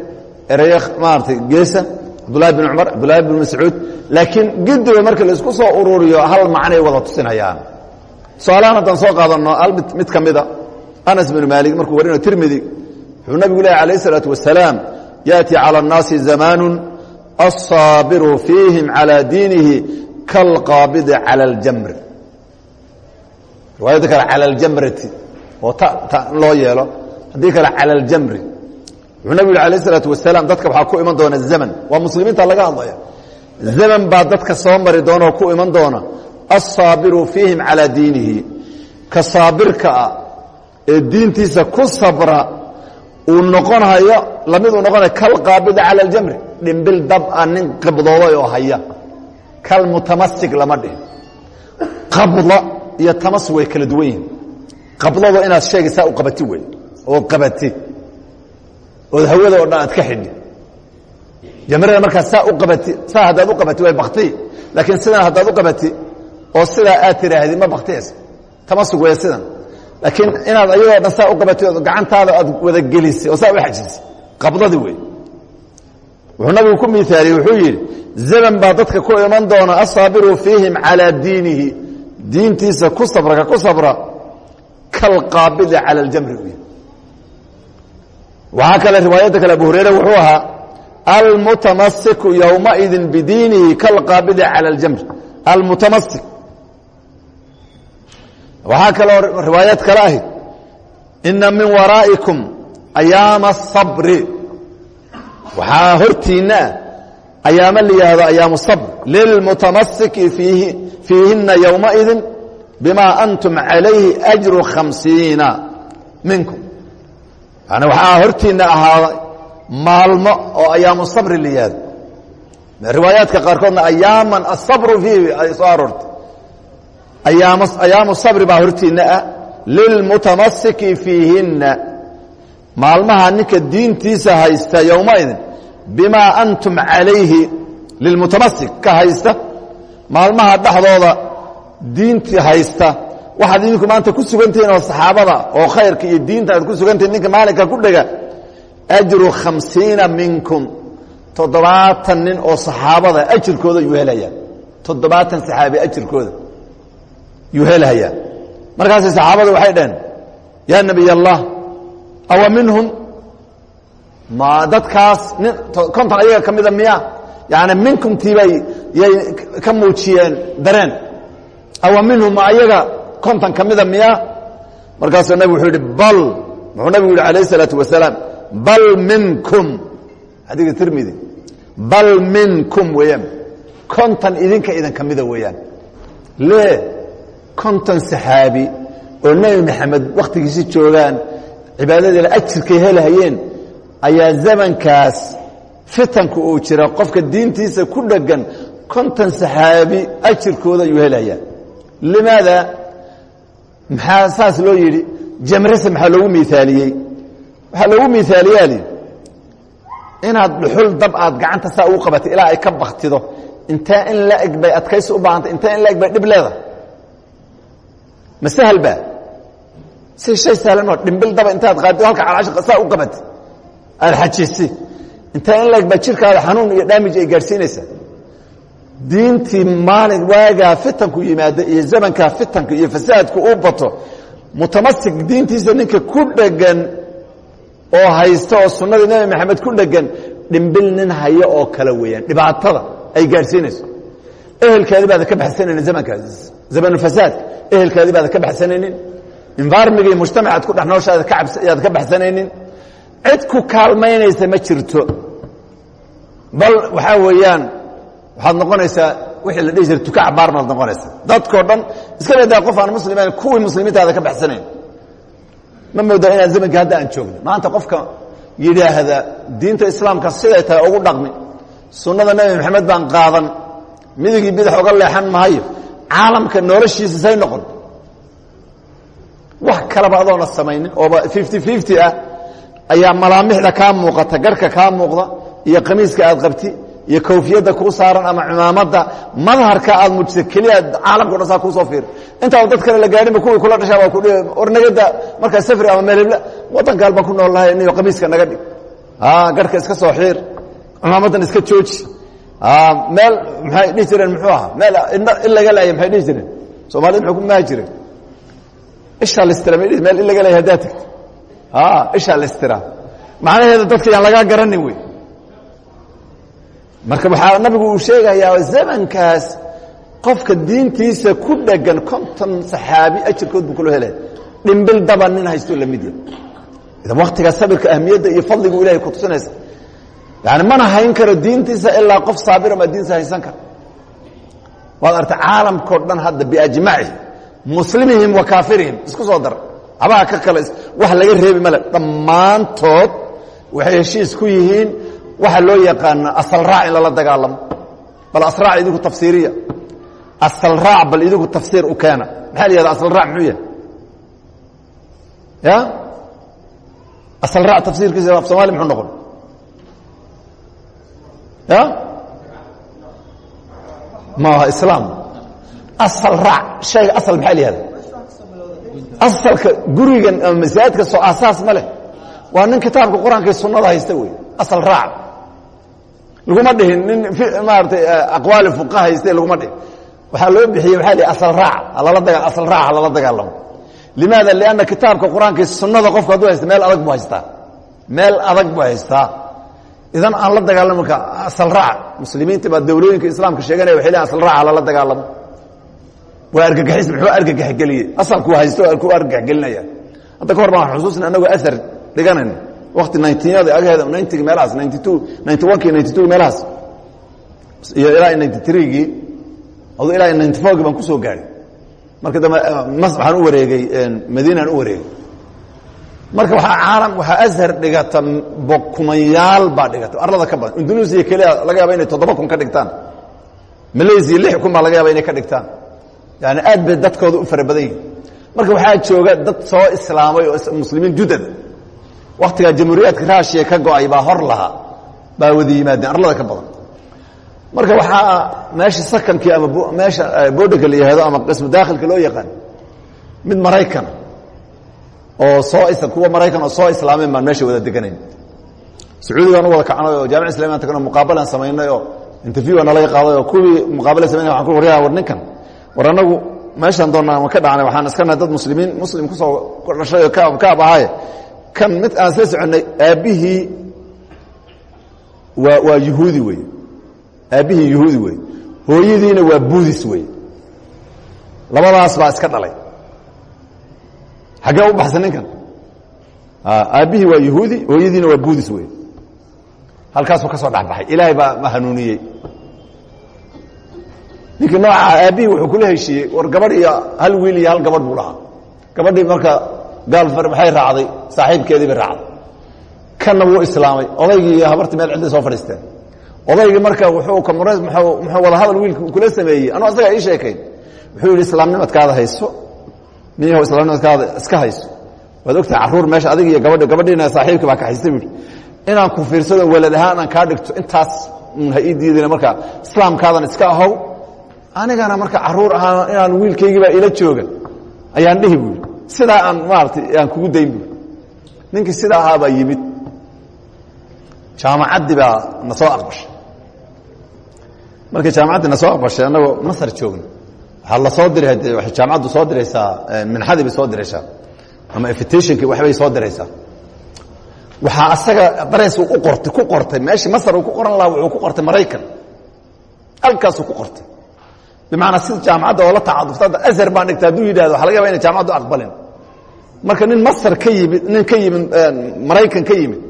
ereyo maarata geesa cabdulahi bin cumar cabdulahi bin mascuud laakiin gediba marka la isku soo ururiyo hal macnay wada tusinayaan. Su'aalahan haddaan soo qaadano al mid ka mida. Anas bin maalik markuu warinayo tirmidi wuxuu nabigu lehay alayh isalaatu wasalaam yaati cala annaasi zamaanu الصaabiru fiihim calى diinihi kalqaabidi calى اljamri riwaayadda kale calى اljamrati oo ta loo yeelo haddii kale calى اljamri wuxuu nabigu yhi alayh الsalaatu wasalaam dadka waxaa ku iman doona zaman waa muslimiinta laga hadlaya zaman baa dadka soo mari doona oo ku iman doona الصaabiru fiihim calى diinihi ka saabirka ah ee diintiisa ku sabra uu noqonayo lamid uu noqonayo kalqaabida cala aljamri dhimbil dab a nin qibdooday oo haya. Kalmutamasig lama dhihin. Qabda iyo tamas way kala duwan yihiin qabdado inaad sheegay saa u qabati wey oo qabati. Ood hawada oo dhan aad ka xidhi. Jamrada markaad saa u qabati saa haddaad u qabati way bakti laakiin sidan haddaad u qabati oo sidaa aad tiraahdi ma baktiyaysa tamasug wey sidan. Laakiin inaad ayadoo dhan saa u qabatay oo gacantaada aad wada gelisay oo saa u xajisay qabdadii wey wuxuu nabigu ku miaaliyey wuxuu yidhi zaman baa dadka ku iman doona asaabiru fiihim calىa diinihi diintiisa ku sabra ka ku sabra kalqaabidi calى اljamri u waxaa kale riwaayadda kale abu hurayra wuxuu ahaa almutamasiku ywmaئidi bidiinihi kalqaabidi calى اljamri almutamasik waxaa kaloo riwaayad kale ahi ina min waraa'ikum ayaama الصabri waxaa hortiinna ah ayaamo la yihahdo ayaamu sabr. Lilmutamasiki fiihina ywmaئidi bima antum calayhi أjru khamsiina minkum. Yani waxaa hortiinna ahaaday maalmo oo ayaamu sabri la yihahdo riwaayaadka qaarkoodna ayaaman asabru fiihi ay soo aroortay. Ayaam ayaamu sabri baa hortiinna ah. Lilmutamasiki fiihinna maalmaha ninka diintiisa haysta yowmaidin bimaa antum calayhi lilmutamasik ka haysta. Maalmaha dhexdooda diintii haysta. Waxaad idinku maanta ku sugantihiin oo saxaabada oo khayrka iyo diinta aad ku sugantihin ninka maalinka ku dhega ajru khamsiina minkum. Toddobaatan nin oo saxaabada ajirkooda yuu helayaa. Toddobaatan saxaabi ajirkooda yuu helayaa. Markaasay saxaabadu waxay dhaheen yaa nebiy allah awa minhum ma dadkaas konton ayaga ka mida miya yani minkumtiibay yay ka muujiyeen dareen awa minhum ma ayaga konton ka mida miya markaasuu nabig wuxuu yihi bal muxuu nabigu yihi alayh الsalaatu wasalaam bal minkum xadiga tirmidi bal minkum weeyaan konton idinka idinka mida weeyaan le konton saxaabi oo nebi maxamed wakhtigiisi joogaan cibaadadeeda ajirkay helahayeen ayaa zamankaas fitanku uu jira qofka diintiisa ku dhegan konton saxaabi ajirkooda ayuu helayaa. Limaada maxaa saas loo yidhi? Jamrase maxaa loogu miaaliyey waxaa loogu miaaliyaali inaad dhuxul dab aad gacanta saa ugu qabatay ilaa ay ka baktido intee in la eg bay adkaysi u baahantay intee in la eg bay dhib leeda ma sahal ba si shay sahlan oo dhimbil daba intaad qaadi halka calaash saa u qabatay aad xajisi intee in la eg baa jirkaada xanuun iyo daamij ay gaadhsiinaysaa diintii maalin waagaa fitanku yimaada iyo zamankaa fitanka iyo fasaadku uu bato mutamasik diintiisa ninka ku dhegan oo haysta oo sunnadii nebi maxamed ku dhegan dhimbil nin hayo oo kale weeyaan. Dhibaatada ay gaadhsiinayso ehelkaadii baada ka baxsanaynin zamankaas zamanulfasaadka ehelkaadii baada ka baxsanaynin environmigii mujtamacaad ku dhex nooshaada yaad ka baxsanaynin. Cid ku kaalmaynaysa ma jirto. Bal waxaa weeyaan waxaad noqonaysaa wixii la dhihi jira tuka cabaar baad noqonaysaa. Dadkao dhan iska badaa qof aan muslimayn kuwii muslimiintaada ka baxsanayn. Ma moodaa inaan zamanka hadda aan joogno. Maanta qofka yidhaahda diinta islaamka siday tahay ugu dhaqmi. Sunnada nebi maxamed baan qaadan. Midigii bidix oga leexan mahayo caalamka noloshiisa say noqon wax kaleba adoona samaynin ooba fifty fifty ah ayaa malaamixda kaa muuqata garhka kaa muuqda iyo qamiiska aad qabti iyo kawfiyadda kuu saaran ama cimaamadda madharka aad mujisa keliya caalamka dhan saa kuusoo fiir intaaba dad kale la gaadhinba kuwii kula dhashaa waa kudhi ornagada markaa safri ama meelhibla waddankaal baan ku nool lahay niyo qamiiska naga dhig. Garhka iska soo xiir cimaamaddan iska jooji. Meel maxay dhihi jireen muxuu ahaa? Meel in laga laaya maxay dhihi jireen? Soomaalida muxuu ku maha jireen ishaa listira meel in laga laaya haddaad tagto. Ishaa listira macnaheeda dadka yaan lagaa garanin wey marka waxaa nabigu uu sheegayaa zamankaas qofka diintiisa ku dhegan konton saxaabi ajirkood buu kula helaya dhimbil daba nin haystoo la mid yahay. Idan waktigaa sabirka ahmiyadda iyo fadligu ilahay kutusinaysa yani mana hayn karo diintiisa ilaa qof saabira maa diintiisa haysan kara waad artay caalamkao dhan hadda biajmaci muslimihim wa kaafirihim. Isku soo dar. Habaha ka kale wax laga reebi male dhammaantood waxay heshiis ku yihiin waxaa loo yaqaana asal raac in lala dagaalamo bal asraac idinku tafsiiriya. Asal raac bal idinku tafsiir u keena. Maxaa la yihahda asal raac muxuu yahay? Ya? Asal raac tafsiirkiisa af somali muxuu noqon? Ya? Ma aha islaam asal raac shayga asal maxaa la yihahda? Asalka gurigan ama masaajidka soo asaas ma leh. Waa nin kitaabka qur'aanka sunnada haysta wey asal raac. Laguma dhihin nin maaratay aqwaali fuqa hayste laguma dhihin. Waxaa loo bixiyey waxa la asal raac. Lala daga asal raac lala dagaalamo. Limaada? Lianna kitaabka qur'aanka sunnada qofku hadduu haysta meel adag buu haystaa. Meel adag buu haystaa. Idan aan la dagaalamo marka asal raac. Muslimiinta baa dawlooyinka islaamka sheeganaya waxay leeyihiin asal raaca lala dagaalamo waa argagaxis muxuu argagaxgeliyey asalku haysto ku argagaxgelinaya hadda ka hor baan xusuusna anagoo aar dhiganayna wakti nintyada agaheeda nintygi meelahaas ninty two ninty one ki ninty two meelahaas iyo ilaa ninty threegii adu ilaa ninty fourgii baan ku soo gaadhay marka dambe mas waxaan u wareegay madiinaan u wareegay. Marka waxaa caalam waxaa ashar dhigata kumanyaal baa dhigata. Arlada ka badan indonesia keliya laga yaaba inay toddoba kun ka dhigtaan. Malaysia lix kun baa laga yaaba inay ka dhigtaan yani aad bay dadkooda u fara badan yihiin marka waxaa jooga dad soo islaamay oo muslimiin judad. Waktigaa jamhuuriyaadka raashiya ka go'ay baa hor lahaa baa wada yimaadeen arlada ka badan. Marka waxaa meesha sakankii ama meesha boodhaka la yihahdo ama qismu daakhilka loo yaqaan mid maraykana oo soo kuwa maraykan oo soo islaameen baan meesha wada deganayn. Sacuudigaan u wada kacnay oo jaamic islamiyan tagno muqaabalaan samaynay oo interview nalaga qaaday oo kuwii muqaabala samaynay waxan ku waryaa war ninkan war annagu meeshaan doonnaa ma ka dhacnay waxaan iska nahay dad muslimiin muslim ku soo dhashay oo kaab ahaaye kan mid aan isla soconnay aabbihii waa waa yuhuudi wey aabbihii yuhuudi wey hooyadiina waa buudis wey labadaas baa iska dhalay. Xaggee u baxsan ninkan? Aabbihii waa yuhuudi hooyadiina waa buudis wey halkaasuu ka soo dhexbaxay ilaahay baa ma hanuuniyey ninkii nooca aabbihii wuxuu kula heshiiyey war gabadh iyo hal wiil iyo hal gabadh buu lahaa. Gabadhii marka gaalfar maxay raacday? Saaxiibkeedii bay raacday. Kanna wuu islaamay. Odaygii iyo habartii meel cidday soo fadhiisteen. Odaygii marka wuxuu kamr muxuu wada hadal wiilka kula sameeyey. Anuu asagaa ii sheekayn. Wuxuu yidhi islaamnimadkaada hayso. Niyahow islaamnimadkaada iska hayso? Waad ogtahay carruur meesha adig iyo gabadhi gabadhiina saaxiibkii baa ka haystay buu yidhi. Inaan ku fiirsado walad ahaan aan kaa dhigto intaas un ha ii diidina marka islaamkaadan iska ahow anigana marka carruur ahaan inaan wiilkaygiibaa ila jooga ayaan dhihi buui sidaa aan maaratay aan kugu dayn buui ninkii sidaa ahaabaa yimid. Jaamacaddii baa na soo aqbashay. Markii jaamacaddii na soo aqbashay annagoo masar joogna. Waxaa la soo diray de waxay jaamacaddu soo diraysaa minxadii bay soo diraysaa. Ama invitationki waxbay soo diraysaa. Waxaa asaga dareys u qortay ku qortay. Meeshii masar uu ku qoran lahaa wuxuu ku qortay maraykan. Halkaasuu ku qortay bimacnaa sida jaamacadda oo la tacadufta hadda azhar baan dhigta hadduu yidhahdo waxa laga yaba inay jaamacaddu aqbalin. Marka nin masar ka yimid nin ka yimid maraykan ka yimid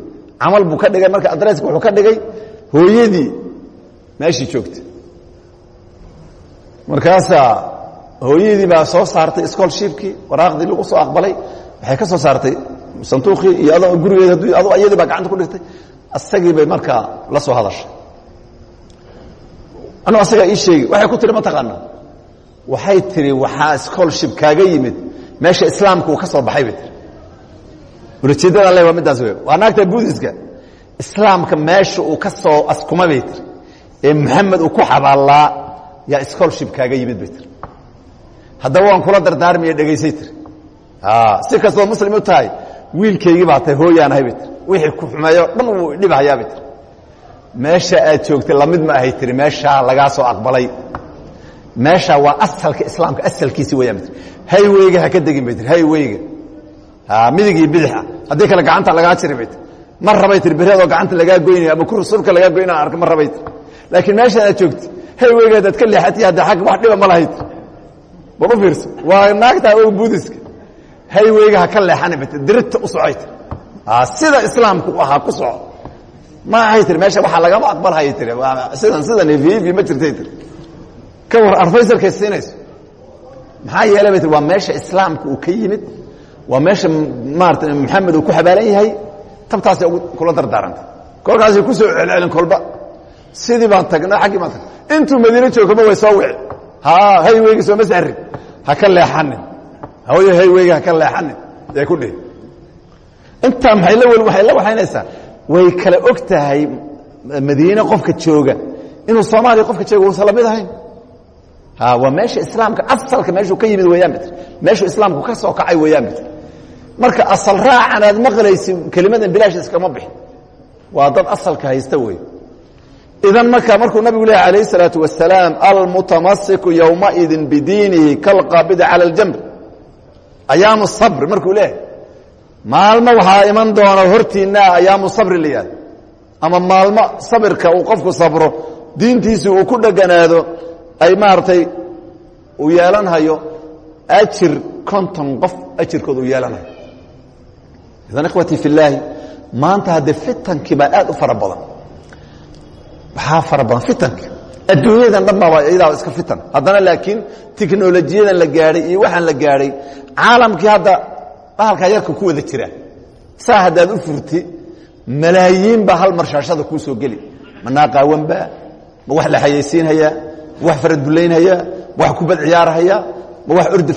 camal buu ka dhigay marka adreska wuxuu ka dhigay hooyadii meeshii joogtay. Markaasaa hooyadii baa soo saartay scholarshipkii waraaqdii lagu soo aqbalay waxay ka soo saartay sanduuqii iyo adoo gurigeed hadduu ado iyadii baa gacanta ku dhigtay. Asagii bay markaa la soo hadashay anuu asagaa ii sheegi waxay ku tiri ma taqaanaa waxay tiri waxaa scholarship kaaga yimid meesha islaamka uu ka soo baxay bay tiri. Ulajeeddada le waa middaas wey waa naagta budiska islaamka meesha uu ka soo askuma bay tiri. Ee moxamed uu ku xabaallaa yaa scholarship kaaga yimid bay tiri. Haddaba waan kula dardaarmaya dhegaysay tiri. Si kastoo muslim u tahay wiilkaygii baa tahay hooyaanahay bay tiri. Wixii ku xumeeyo dhan wuu dhibahayaa bay tiri meesha aad joogtay la mid ma ahay tiri meeshaa lagaa soo aqbalay. Meesha waa asalka islaamka asalkiisi wayaan tiri. Hayweyga ha ka degin bay tiri hayweyga midig iyo bidix ah. Haddii kale gacanta lagaa jiri bay tiri. Ma rabay tiri bereedoo gacanta lagaa goynaya ama kur sulka lagaa goynaya arka ma rabay tiri. Laakiin meeshaan aad joogtay hayweyga hadaad ka leexatay hadda agga wax dhiba ma lahay tiri bal u fiirso? Waa naagtaa og budiska hayweyga ha ka leexana bay tiri dirita u socay tiri. Sida islaamku ahaa ku soco ma ahay tiri meesha waxaa lagama aqbalhaya tiri. Sidan sidan evi ma jirtay tiri. Ka war arfaysalkay siinayso. Maxaa yeelay bay tiri waa meesha islaamka uu ka yimid. Waa meesha maarata moxamed uu ku xabaalan yahay. Tabtaasay kula dardaarantay kolkaasay ku soo celcelin kolba. Sidii baan tagna aggii baan tagna intuu madiine joogaba way soo wici ha hayweygi sooma saarin ha ka leexanin. Hooyo hayweygi ha ka leexanin. Yay ku dhihi. Intaa maay la waxay la waxaynaysaa way kala og tahay madiine qofka jooga inuu soomaaliya qofka jooga uusan lamid ahayn waa meesha islaamka asalka meeshuu ka yimid weeyaan bitr meeshuu islaamku ka soo kacay weeyaan bitr marka asal raacan aad maqlaysi kelimadan bilaash iskama bixin waa dad asalka haysta wey idan marka markuu nabigu leh alayh الsalaaةu wasalaam almutamasiku ywmaidin bidiinihi kalqaabida calى اljamr ayaamu sabr markuu leehay maalmo waxaa iman doona hortiinaa ayaamu sabri la yihahdo ama maalmo sabirka uu qofku sabro diintiisi uu ku dheganaado ay maaragtay uu yeelanhayo ajir konton qof ajirkooda uu yeelanhayo. Idan ikhwati fi اllaahi maanta haddee fitankii baa aad u fara badan. Waxaa fara badan fitanka adduunyadan dhan baaba iyadaa iska fitan. Haddana laakiin tiknolojiyadan la gaadhay iyo waxaan la gaadhay caalamkii hadda bahalkaa yarka ku wada jira. Saa haddaad u furti malaayiin baa hal mar shaashada kuu soo geli. Ma naaqaawanba ma wax la xayaysiinhayaa ma wax faradulaynhayaa ma wax kubad ciyaarhayaa ma wax ordi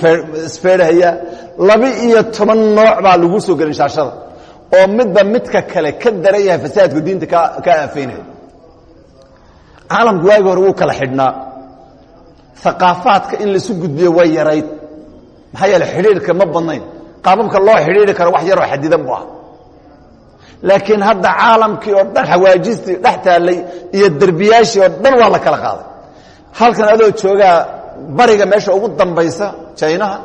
isfeedhayaa laba-iyo toban nooc baa laguu soo gelin shaashada. Oo midba midka kale ka daran yahay fasaadku diinta ka aafaynaya caalamku waagi hore wuu kala xidhnaa. Aqaafaadka in laisu gudbiyo way yarayd. Maxaa yeele xidhiirka ma badnayn qaababka loo xidhiiri karo wax yaroo xadidan bu ah laakiin hadda caalamkii oo dhan xawaajistii dhex taallay iyo derbiyaashii oo dhan waa la kala qaaday. Halkan adoo joogaa bariga meesha ugu dambaysa jaynaha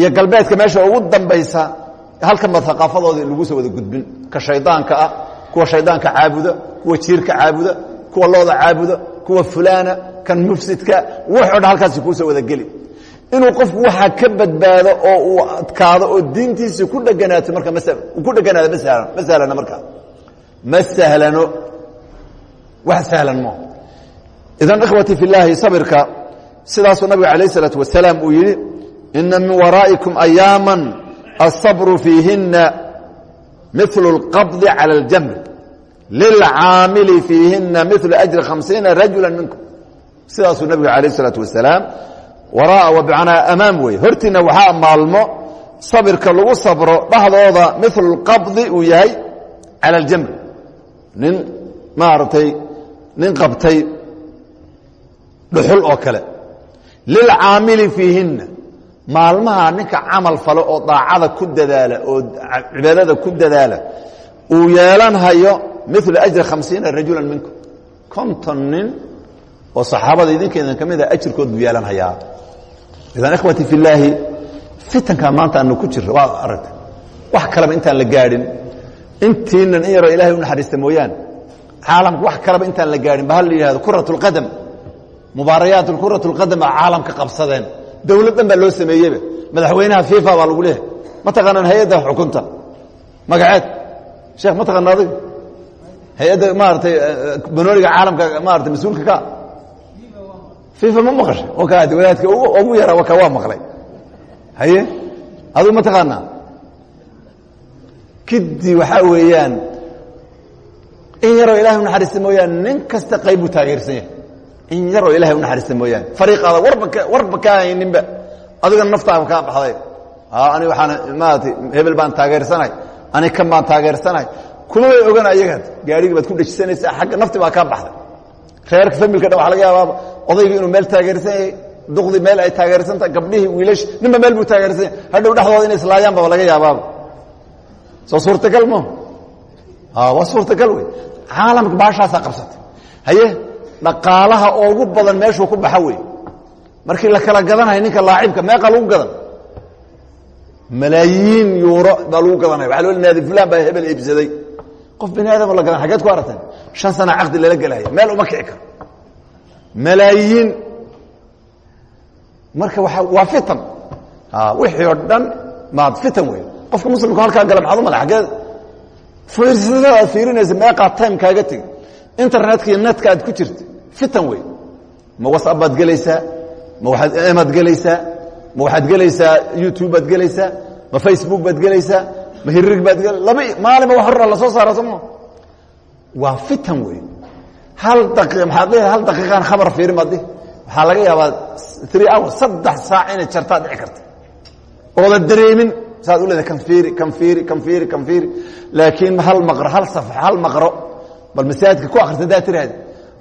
iyo galbeedka meesha ugu dambaysa halkan baad aqaafadoodii lagu soo wada gudbin. Ka shaydaanka ah kuwa shaydaanka caabuda kuwa jiirka caabuda kuwa looda caabuda kuwa fulaana kan mufsidka wuxoo dhan halkaasi kuusoo wada geli inuu qofku waxaa ka badbaado oo uu adkaado oo diintiisii ku dheganaato marka ku dheganaado ma sahlan ma sahlana markaa ma sahlano wax sahlan mo idan ikhwati fi llaahi sabirka sidaasuu nabiga alayh الsalaatu wasalaam uu yidhi ina min waraa'ikum ayaama الصبر فيهiنa مثل القبض على الجمر للعاaمل فيهiنa مثل أجر خمسيiنa رaجuلا منكم sidaasuu نabigu عليه الصلاaة وaسلاaم waraa bnaa amaam wey hortiina waxaa maalmo sabirka lagu sabro dhahdooda mil qabdi uu yahay cala jamri nin maaragtay nin qabtay dhuxul oo kale. Lilcaamili fiihina maalmaha ninka camal fale oo daacada ku dadaala oo cibaadada ku dadaala uu yeelanhayo mila ajri hamsiina rajula minkum. Konton nin oo saxaabada idinka idin ka mida ah ajirkood buu yeelanhayaa idan ikhwati fi illaahi fitankaa maanta aanu ku jirro waad aragtay. Wax kaleba intaan la gaadhin intiinan in yaroo ilahay u naxariista mooyaan caalamka wax kaleba intaan la gaadhin ba hal la yihahdo kurat اlqadam mubaarayaat kurat اlqadam baa caalamka qabsadeen. Dawlad dhan baa loo sameeyeyba. Madaxweynaha fifa baa lagu leehay ma taqaanaan hay'adda xukunta? Magaceed. Sheekh ma taqaana adig hay'adda maaratay banooniga caalamka maarata mas'uulka ka fifa ma maqasha wakaad wadaadka ugu yara waka waa maqlay. Haye? Adigu ma taqaanaa? Kiddi waxaa weeyaan in yaroo ilahay unaxariista mooyaane nin kasta qayb buu taageersan yahay. In yaroo ilahay unaxariista mooyaane fariiqaada warba warba kaa hayninba adigana naftaaba kaa baxday. Ani waxaan maarata hebel baan taageersanahay ani kan baan taageersanahay kuma bay ogan ayagaad gaarigii baad ku dhejisanaysaa. Agga nafti baa kaa baxday. Reerka familka dhan waa laga yaabaaba odaygii inuu meel taageersan yahay duqdii meel ay taageersan tahay gabdhihii wiilash ninba meel buu taageersan yahay hadhow dhexdooda inay islaayaan baba laga yaabaaba soo suurtagal mo? Waa suurtagal wey. Caalamka baashaasaa qabsatay. Haye dhaqaalaha ugu badan meeshuu ku baxa wey. Markii la kala gadanayo ninka laacibka meeqa lagu gadan. Malaayiin yuuro baa lagu gadanaya. Waa loo naadi fulan baa hebel iibsaday. Qof bini aadamo la gadan xageed ku aragteen shan sana caqdi lala gelaya meel uma kici karo malaayiin. Marka waa fitan. Wixii oo dhan maad fitan wey qofka muslimka halkaa gala maxaad u male aggeed fiirsada aad fiirinaysa meeqaa time kaaga tegi. Internetka iyo netka aad ku jirta fitan wey ma whatsapp baad gelaysaa? Ma waaad emaad gelaysaa? Ma waxaad gelaysaa youtube baad gelaysaa? Ma facebook baad gelaysaa? Ma hirig baad laba maalinba wax horra la soo saara sooma waa fitan wey hal daqi maxaad leedahay hal daqiiqaan khabar fiirin baad dihi waxaa laga yaabaa three hours saddex saac inay jartaad dhici karta. Ooda dareemin saad u leedahay kan fiiri kan fiiri kan fiiri kan fiiri. Laakiin hal maqro hal safx hal maqro. Bal masaajidka ku akrisa hadaa tiraahda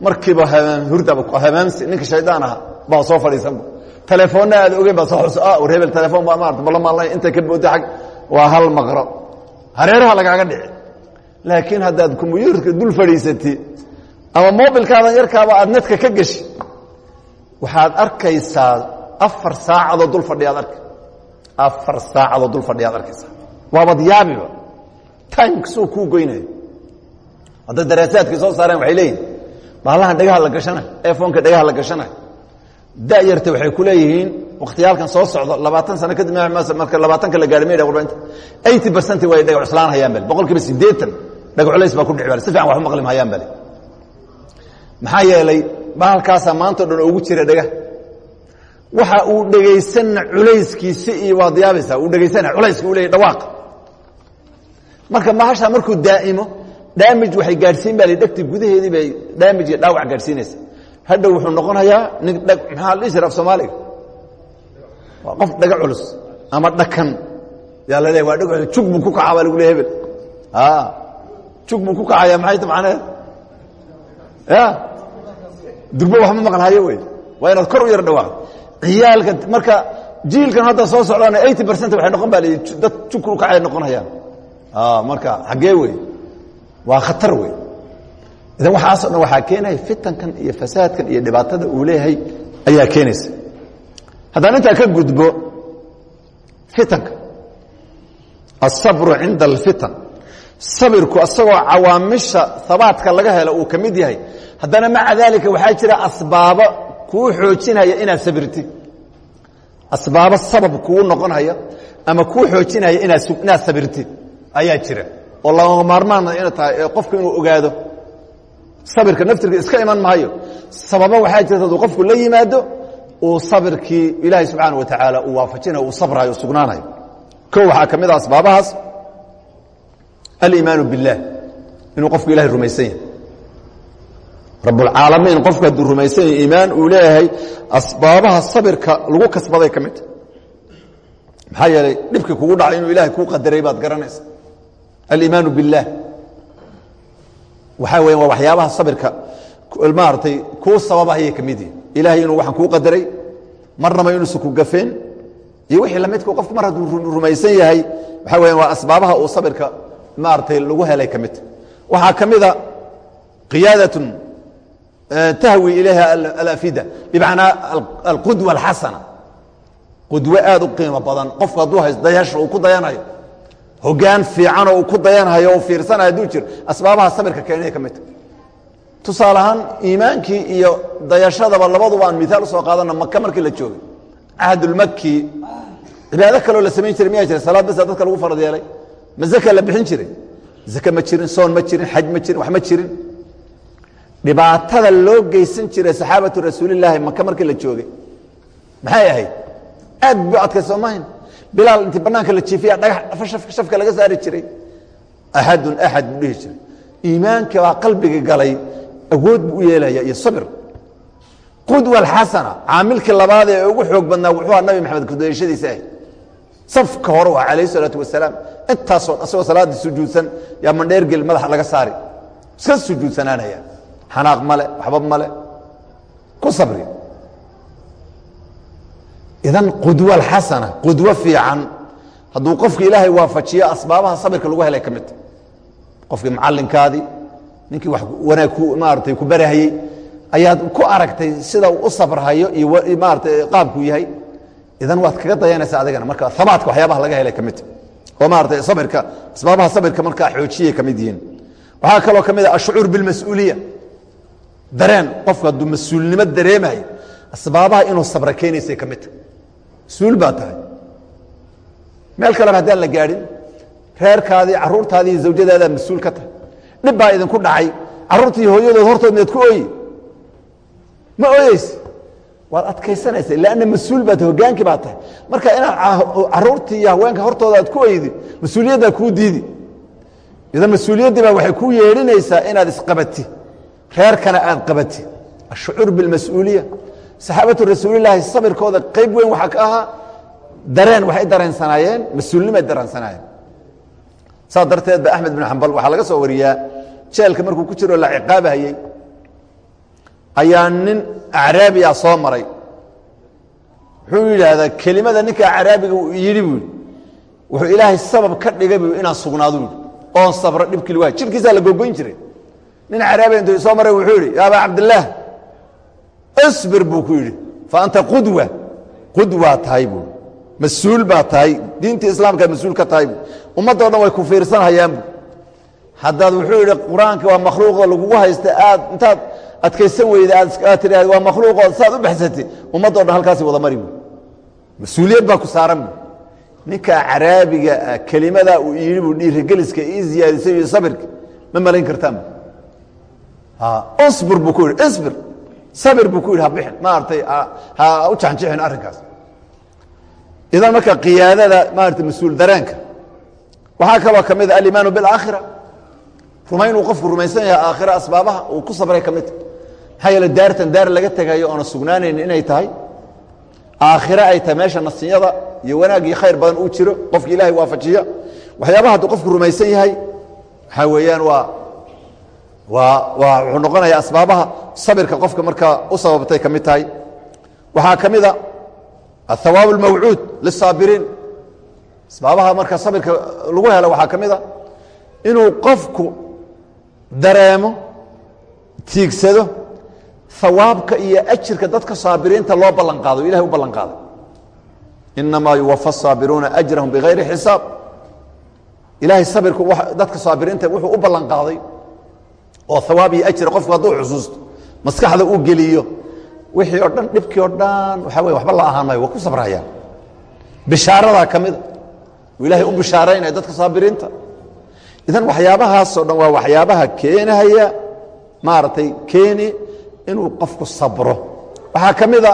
markiiba hurdaba hamaamsi ninka shaydaan aha baa soo fadhiisanba telefoonna aad ogeyn baa soo xuso war hebel telefoon baa maarata balamaanla inta ka booda ag waa hal maqro. Hareeraha lagaaga dhici. Laakiin haddaad kumbuyuutarka dul fadhiisati ama mobilkaadan yarkaaba aad netka ka geshi waxaad arkaysaa afar saacadoo dul fadhiyaad arka. Afar saacadoo dul fadhiyaad arkaysaa. Waabad yaabiba timekasuu kuu goynaya hadda daraasaadkay soo saareen waxay leeyihiin baalahan dhagaha la gashanayo efonka dhagaha la gashanayo dayarta waxay ku leeyihiin wakhtiyaalkan soo socdo labaatan sano kadib marka labaatanka la gaadhay maydha warbaahinta eighty percent way dhaga cuslaan hayaan bale. Boqol kiiba siddeetan dhaga culays baa ku dhici bale. Si fiican wax u maqlim hayaan bale maxaa yeelay bahalkaasaa maanta o dhan ugu jira dhega. Waxa uu dhegaysanna culayskiisi iyo waad yaabaysaa uu dhegaysana culayska uu leeyay dhawaaqa marka mahasha markuu daa'imo daamij waxay gaadhsiin baa dhegti gudaheedii bay daamij iyo dhaawac gaadhsiinaysa hadhow wuxuu noqonayaa nin dhag maxaa la dhihi jira af soomaaliga waa qof dhaga culus ama dhakan. Yaa la leeya waa dhag culus. Jug buu ku kacaa baa lagu leey hebel. Jug buu ku kacaya maxay ta macnaheed durbo waxma maqlhayo wey. Waa inaad kor u yar dhawaaqdo. Ciyaalka marka jiilkan hadda soo socdaana eighty percent waxay noqon baa layidhi dad jug ku kacay noqonayaan. Marka xaggee wey. Waa khatar wey. Idan waxaaso dhan waxaa keenaya fitankan iyo fasaadkan iyo dhibaatada uu leeyahay ayaa keenaysa. Haddaan intaa ka gudbo fitanka asabru cinda alfitan sabirku asagoo cawaamisha habaadka laga helo uu ka mid yahay. Haddana maca daalika waxaa jira asbaabo kuu xoojinaya inaad sabirtid. Asbaabo sabab kuu noqonaya ama kuu xoojinaya inaad sabirtid ayaa jira. Oo lagama maarmaana ina tahay qofku inuu ogaado. Sabirka naftirka iska iman maayo. Sababo waxaa jirta aduu qofku la yimaado uu sabirkii ilaahay subxaana wa tacaala uu waafajinayo uu sabraayo sugnaanayo ko waxaa ka mid a asbaabahaas aliimaanu biاllah inuu qofku ilahay rumaysan yahay. Rabulcaalamiin qofku hadduu rumaysan yahay iimaan uu leeyahay asbaabaha sabirka lagu kasbaday ka midta maxaa yeelay dhibkii kugu dhacay inuu ilahay kuu qadaray baad garanaysa. Aliimaanu waa waxyaabaha sabirka maaratay kuu sababahayay ka mid inuu waxaan kuu qadaray marnaba inuusan ku gafeen iyo wixii lamidka qofku mar hadduu rumaysan yahay waxaa weya waa asbaabaha uu sabirka maaratay lagu helay ka midta waxaa ka mida qiyaadatun tahwi ilayha alafida. Bimacnaa alqudwa alxasana qudwe aad u qiimo badan. Qofku hadduu haysto dayasha uu ku dayanayo. Hogaan fiicanoo uu ku dayanhayo u fiirsanayo hadduu jiro asbaabaha sabirka keenaya ka midta tusaale ahaan iimaankii iyo dayashadaba labaduba aan miaal u soo qaadana maka markii la joogay. Cahdulmaki cibaado kaloo la samayn jiray miyaa jira? Salaad basa dadka lagu farad yeelay ma zaka la bixin jiray? Zake ma jirin soon ma jirin xaj ma jirin wax ma jirin. Dhibaatada loo geysan jiray saxaabatu rasuulilaahi maka markii la joogay. Maxay ahayd? Aad bu adkay soomahan bilaal intii banaanka la jiifiya dhagax shafka laga saari jiray. Axadun axad buu dhihi jiray. Iimaanka baa qalbiga galay awood buu u yeelaya iyo sabir. Qudwa alxasana caamilkii labaad ee ugu xoog badnaa wuxuu aha nabi maxamed kudayashadiisa ahayd safka hore waa calayh isalaatu wasalaam. Intaasoo asagoo salaaddii sujuudsan yaa mandheergel madaxa laga saari. Iska sujuudsanaanaya. Xanaaq male waxba male ku sabri. Idan qudwa alxasana qudwo fiican hadduu qofka ilaahay waafajiyo asbaabaha sabirka lagu helay ka midta qofkii macallinkaadii ninkii wax wanaag ku maaratay ku barahayey ayaad ku aragtay sida uu u sabrhayo iyo maaratay qaabkuu yahay idan waad kaga dayanaysaa adigana marka abaadka waxyaabaha laga helay ka midta oo maaratay sabirka asbaabaha sabirka markaa xoojiyay ka mid yihiin. Waxaa kaloo ka mid ah ashucuur bilmas-uuliya dareen qofku hadduu mas'uulnimo dareemayo asbaabaha inuu sabra keenaysay ka midta mas'uul baa tahay. Meel kaleba haddaan la gaadhin reerkaadii caruurtaadii zawjadaadaa mas'uul ka tahay. Dhib baa idinku dhacay. Carruurtii hooyadood hortood miyaad ku ooyi. Ma ooyeyse waad adkaysanaysa lanna mas'uul baad hogaankii baa tahay. Marka inaad caruurtii iyo haweenka hortooda aad ku oydi mas'uuliyaddaa kuu diidi. Idan mas'uuliyaddii baa waxay kuu yeedhinaysaa inaad isqabati. Reerkana aad qabati. Ashucuur bilmas-uuliya. Saxaabatu rasuulilaahi sabirkooda qayb weyn waxaa ka ahaa dareen waxay dareensanaayeen mas'uulnimay dareensanaayeen saas darteed ba axmed bin xambal waxaa laga soo wariyaa jeelka markuu ku jiroo la ciqaabahayey ayaa nin acraabiya soo maray. Wuxuu yidhaahdaa kelimada ninka acraabiga yidhi buu wuxuu ilaahay sabab ka dhigay bu inaan sugnaado buui oon sabro dhibkii lg jirkiisaa la gogoyn jiray. Nin acraabiya intuu soo maray wuxuu yidhi ya aba cabdillaah isbir buu ku yidhi. Fa anta qudwa qudwaa tahay buu mas'uul baa tahay. Diinta islaamkaa mas'uul ka tahay bu ummaddao dhan way ku fiirsanhayaan bu haddaad wuxuu yidhi qur'aanka waa makhluuqoo lagugu haysta aad intaad adkaysan weyda aad tidhahd waa makhluuqoo saad u baxsatay. Ummaddao dhan halkaasi wada mari mas'uuliyad baa ku saaran. Ninka caraabiga ah kelimadaa uu yidhi buu dhiirigeliska ii ziyaadisay iyo sabirka ma malayn kartaan. Bu isbir buu ku yidhi isbir. Sabir buu ku yidhi ha bixin. Maaragtay ha u jaxnjixin arrinkaas. Idan marka qiyaadada maarata mas'uul dareenka waxaa kaloo ka mid a alimaanu biاlaakhira rumayn uu qofku rumaysan yahay aakhira asbaabaha uu ku sabray ka midta maxaa yeel daartan daar laga tegayo oona sugnaanayn inay tahay? Aakhire ay tahay meesha nasinyada iyo wanaag iyo khayr badan uu jiro qofka ilaahay waafajiya waxyaabaha hadduu qofku rumaysan yahay waxaa weeyaan waa waa waa wuxuu noqonaya asbaabaha sabirka qofka markaa u sababtay ka mid tahay. Waxaa ka mid a ahawaab اlmawcuud liلsaabiriin asbaabaha marka sabirka lagu helo waxaa ka mid a inuu qofku dareemo tiigsado hawaabka iyo ajirka dadka saabiriinta loo ballan qaado ilahay u ballan qaaday inamaa yuwafa الsaabiruuna ajrahum bigayri xisaab. Ilahay sabirku dadka saabiriinta wuxuu u ballan qaaday oo hawaab iyo ajira qofku hadduu xusuusto maskaxda uu geliyo wixii oo dhan dhibkii oo dhan waxaa wey waxba la ahaan maayo waa ku sabrayaan bishaaradaa ka mida ilaahay u bishaaraynaya dadka saabiriinta. Idan waxyaabahaasoo dhan waa waxyaabaha keenahaya maaragtay keeni inuu qofku sabro. Waxaa ka mida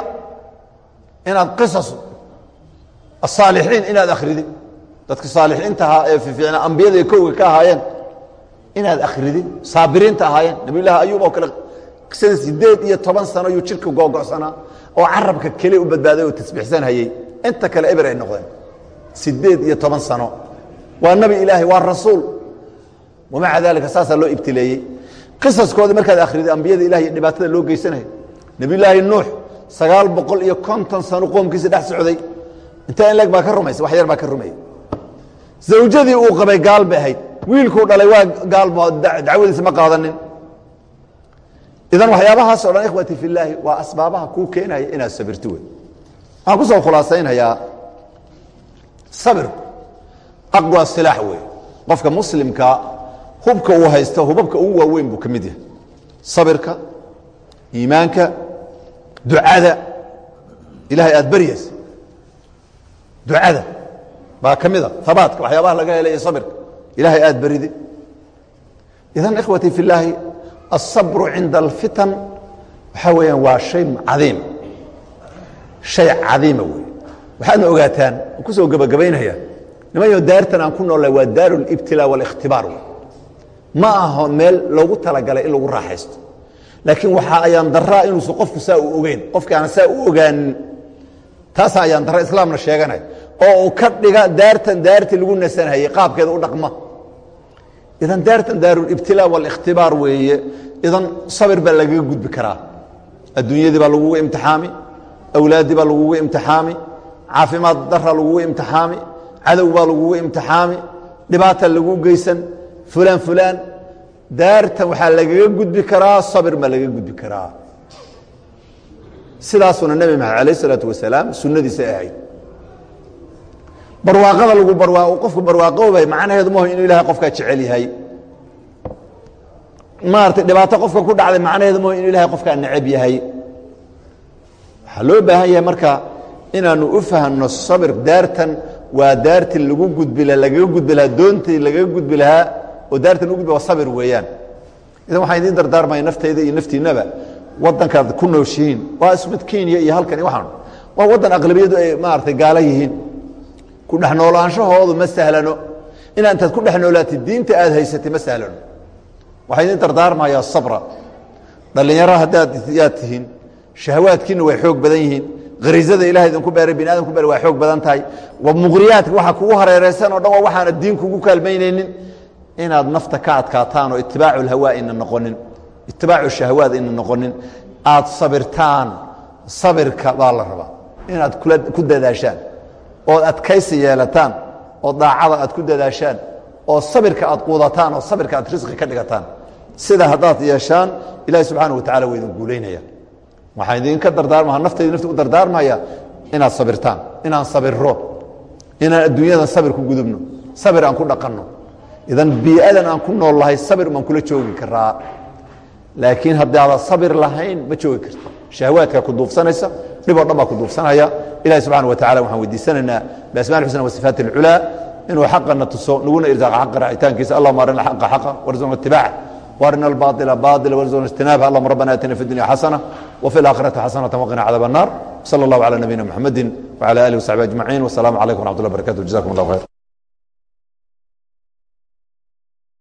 inaad qisas asaalixiin inaad akridin dadka saalixiinta ahaa ee fiicna ambiyada kowga ka ahaayeen inaad akridin saabiriinta ahaayeen. Nabiy llahi ayuub oo kale sida sideed iyo toban sano yuu jidhka googo'sanaa oo carabka keli u badbaaday oo tasbiixsan hayey inta kale eber ay noqdeen. Sideed iyo toban sano. Waa nebi ilaahay waa rasuul. Wamaca daalika saasaa loo ibtileeyey qisaskoodii markaad akhrida ambiyada ilahi iyo dhibaatada loo geysanayo nebiyulaahi nuux sagaal boqol iyo konton sano qoomkiisa dhex socday. Intaa in leeg baa ka rumaysa wax yar baa ka rumeeyey zawjadii uu qabay gaal bay ahayd. Wiilkuu dhalay waa gaalmo dacwadiisa ma qaadanin. Idan waxyaabahaas o dhan ikhwati fi illaahi waa asbaabaha kuu keenaya inaad sabirto wey waxaan ku soo khulaasaynayaa sabirku aqwa silaax wey qofka muslimka hubka uu haysto hubabka ugu waaweyn buu ka mid yahay sabirka iimaanka ducada ilahay aad baryaysa ducada baa ka mida habaadka waxyaabaha laga helaya sabirka ilahay aad baride idan ikhwati fi illaahi الصبر عinda الfitan waxaa weeyaan waa hay cadiim hay cadiima wey waxaadna ogaataan ku soo gebagabaynaya nimanyo daartan aan ku noolay waa daar اlاbtilaa واlاkhtibaar wey ma aho meel loogu talagalay in lagu raaxaysto. Laakiin waxaa ayaan daraa inuusa qofku saa u ogeyn qofki aan saa u ogaanin taasaa ayaan dara islaamna sheeganaya oo uu ka dhiga daartan daartii lagu nasanhayey qaabkeeda u dhaqma. Idan daartan daarulibtilaa wاlاkhtibaar weeye idan sabir baa lagaga gudbi karaa. Adduunyadii baa lagugu imtixaami awlaaddii baa lagugu imtixaami caafimaad dara lagugu imtixaami cadow baa lagugu imtixaami dhibaata lagu geysan fulaan fulaan. Daartan waxaa lagaga gudbi karaa sabir baa lagaga gudbi karaa. Sidaasuna nebi maxamed alayh الsalaatu wasalaam sunadiisay ahayd. Barwaaqada lagu barwaa qofku barwaaqoobay macnaheedu maho inuu ilahay qofkaa jecel yahay. Maarata dhibaato qofka ku dhacday macnaheedu maho inuu ilahay qofkaa necab yahay. Waxaa loo baahan yahay marka inaanu u fahanno sabir daartan waa daartii lagu gudbi lagaga gudbi lahaa doontii lagaga gudbi lahaa oo daartan lagu gudbi waa sabir weeyaan. Idan waxaan idiin dardaarmaya naftayda iyo naftiinaba waddankaad ku nooshihiin. Waa ismid kenya iyo halkan waxaan. Waa waddan aqlabiyadu ay maaragtay gaala yihiin. Ku dhex noolaanshahoodu ma sahlano. Inaa intaad ku dhex noolaatid diinta aad haysatay ma sahlano. Waxaa idin dardaarmayaa sabra. Dhallinyaro haddaad yaad tihiin shahawaadkiina way xoog badan yihiin. Khariisada ilahay idinku beeray bini adam ku beeray waa xoog badan tahay. Muqriyaadka waxa kugu hareeraysan o dhan waa waxaana diin kugu kaalmaynaynin inaad nafta ka adkaataan oo itibaacu lhawaa ina noqonin itibaacu shahawaad ina noqonin aad sabirtaan sabirka baa la rabaa. Inaad ku dadaashaan ood adkaysi yeelataan oo daacada aad ku dadaashaan oo sabirka aad quudataan oo sabirka aad risqi ka dhigataan. Sida haddaad yeeshaan ilahi subxaana wa tacala waa guulaynaya. Waxaan idinka dardaarmaa naftayda nafti u dardaarmaya inaad sabirtaan inaan sabiro inaan adduunyadan sabir ku gudubno sabir aan ku dhaqanno idan bii'adan aan ku nool lahay sabir baan kula joogi karaa laakiin haddaadan sabir lahayn ma joogi karto shahawaadkaa ku duufsanaysa dhib oo dhan baa ku duufsanaya ilahi subxana wa tacala waxaan weydiisanaynaa biasma اlxusna wasifaat اlculaa inuu xaqana tuso naguna irsaaqa xaqa raacitaankiisa allahuma arina xaqa xaqa warzuqna itibaaca وارنا الباطل باطلا وارزقنا اجتنابها اللهم ربنا اتنا في الدنيا حسنه وفي الاخره حسنه وقنا عذاب النار صلى الله على نبينا محمد وعلى اله وصحبه اجمعين والسلام عليكم ورحمه الله وبركاته جزاكم الله خير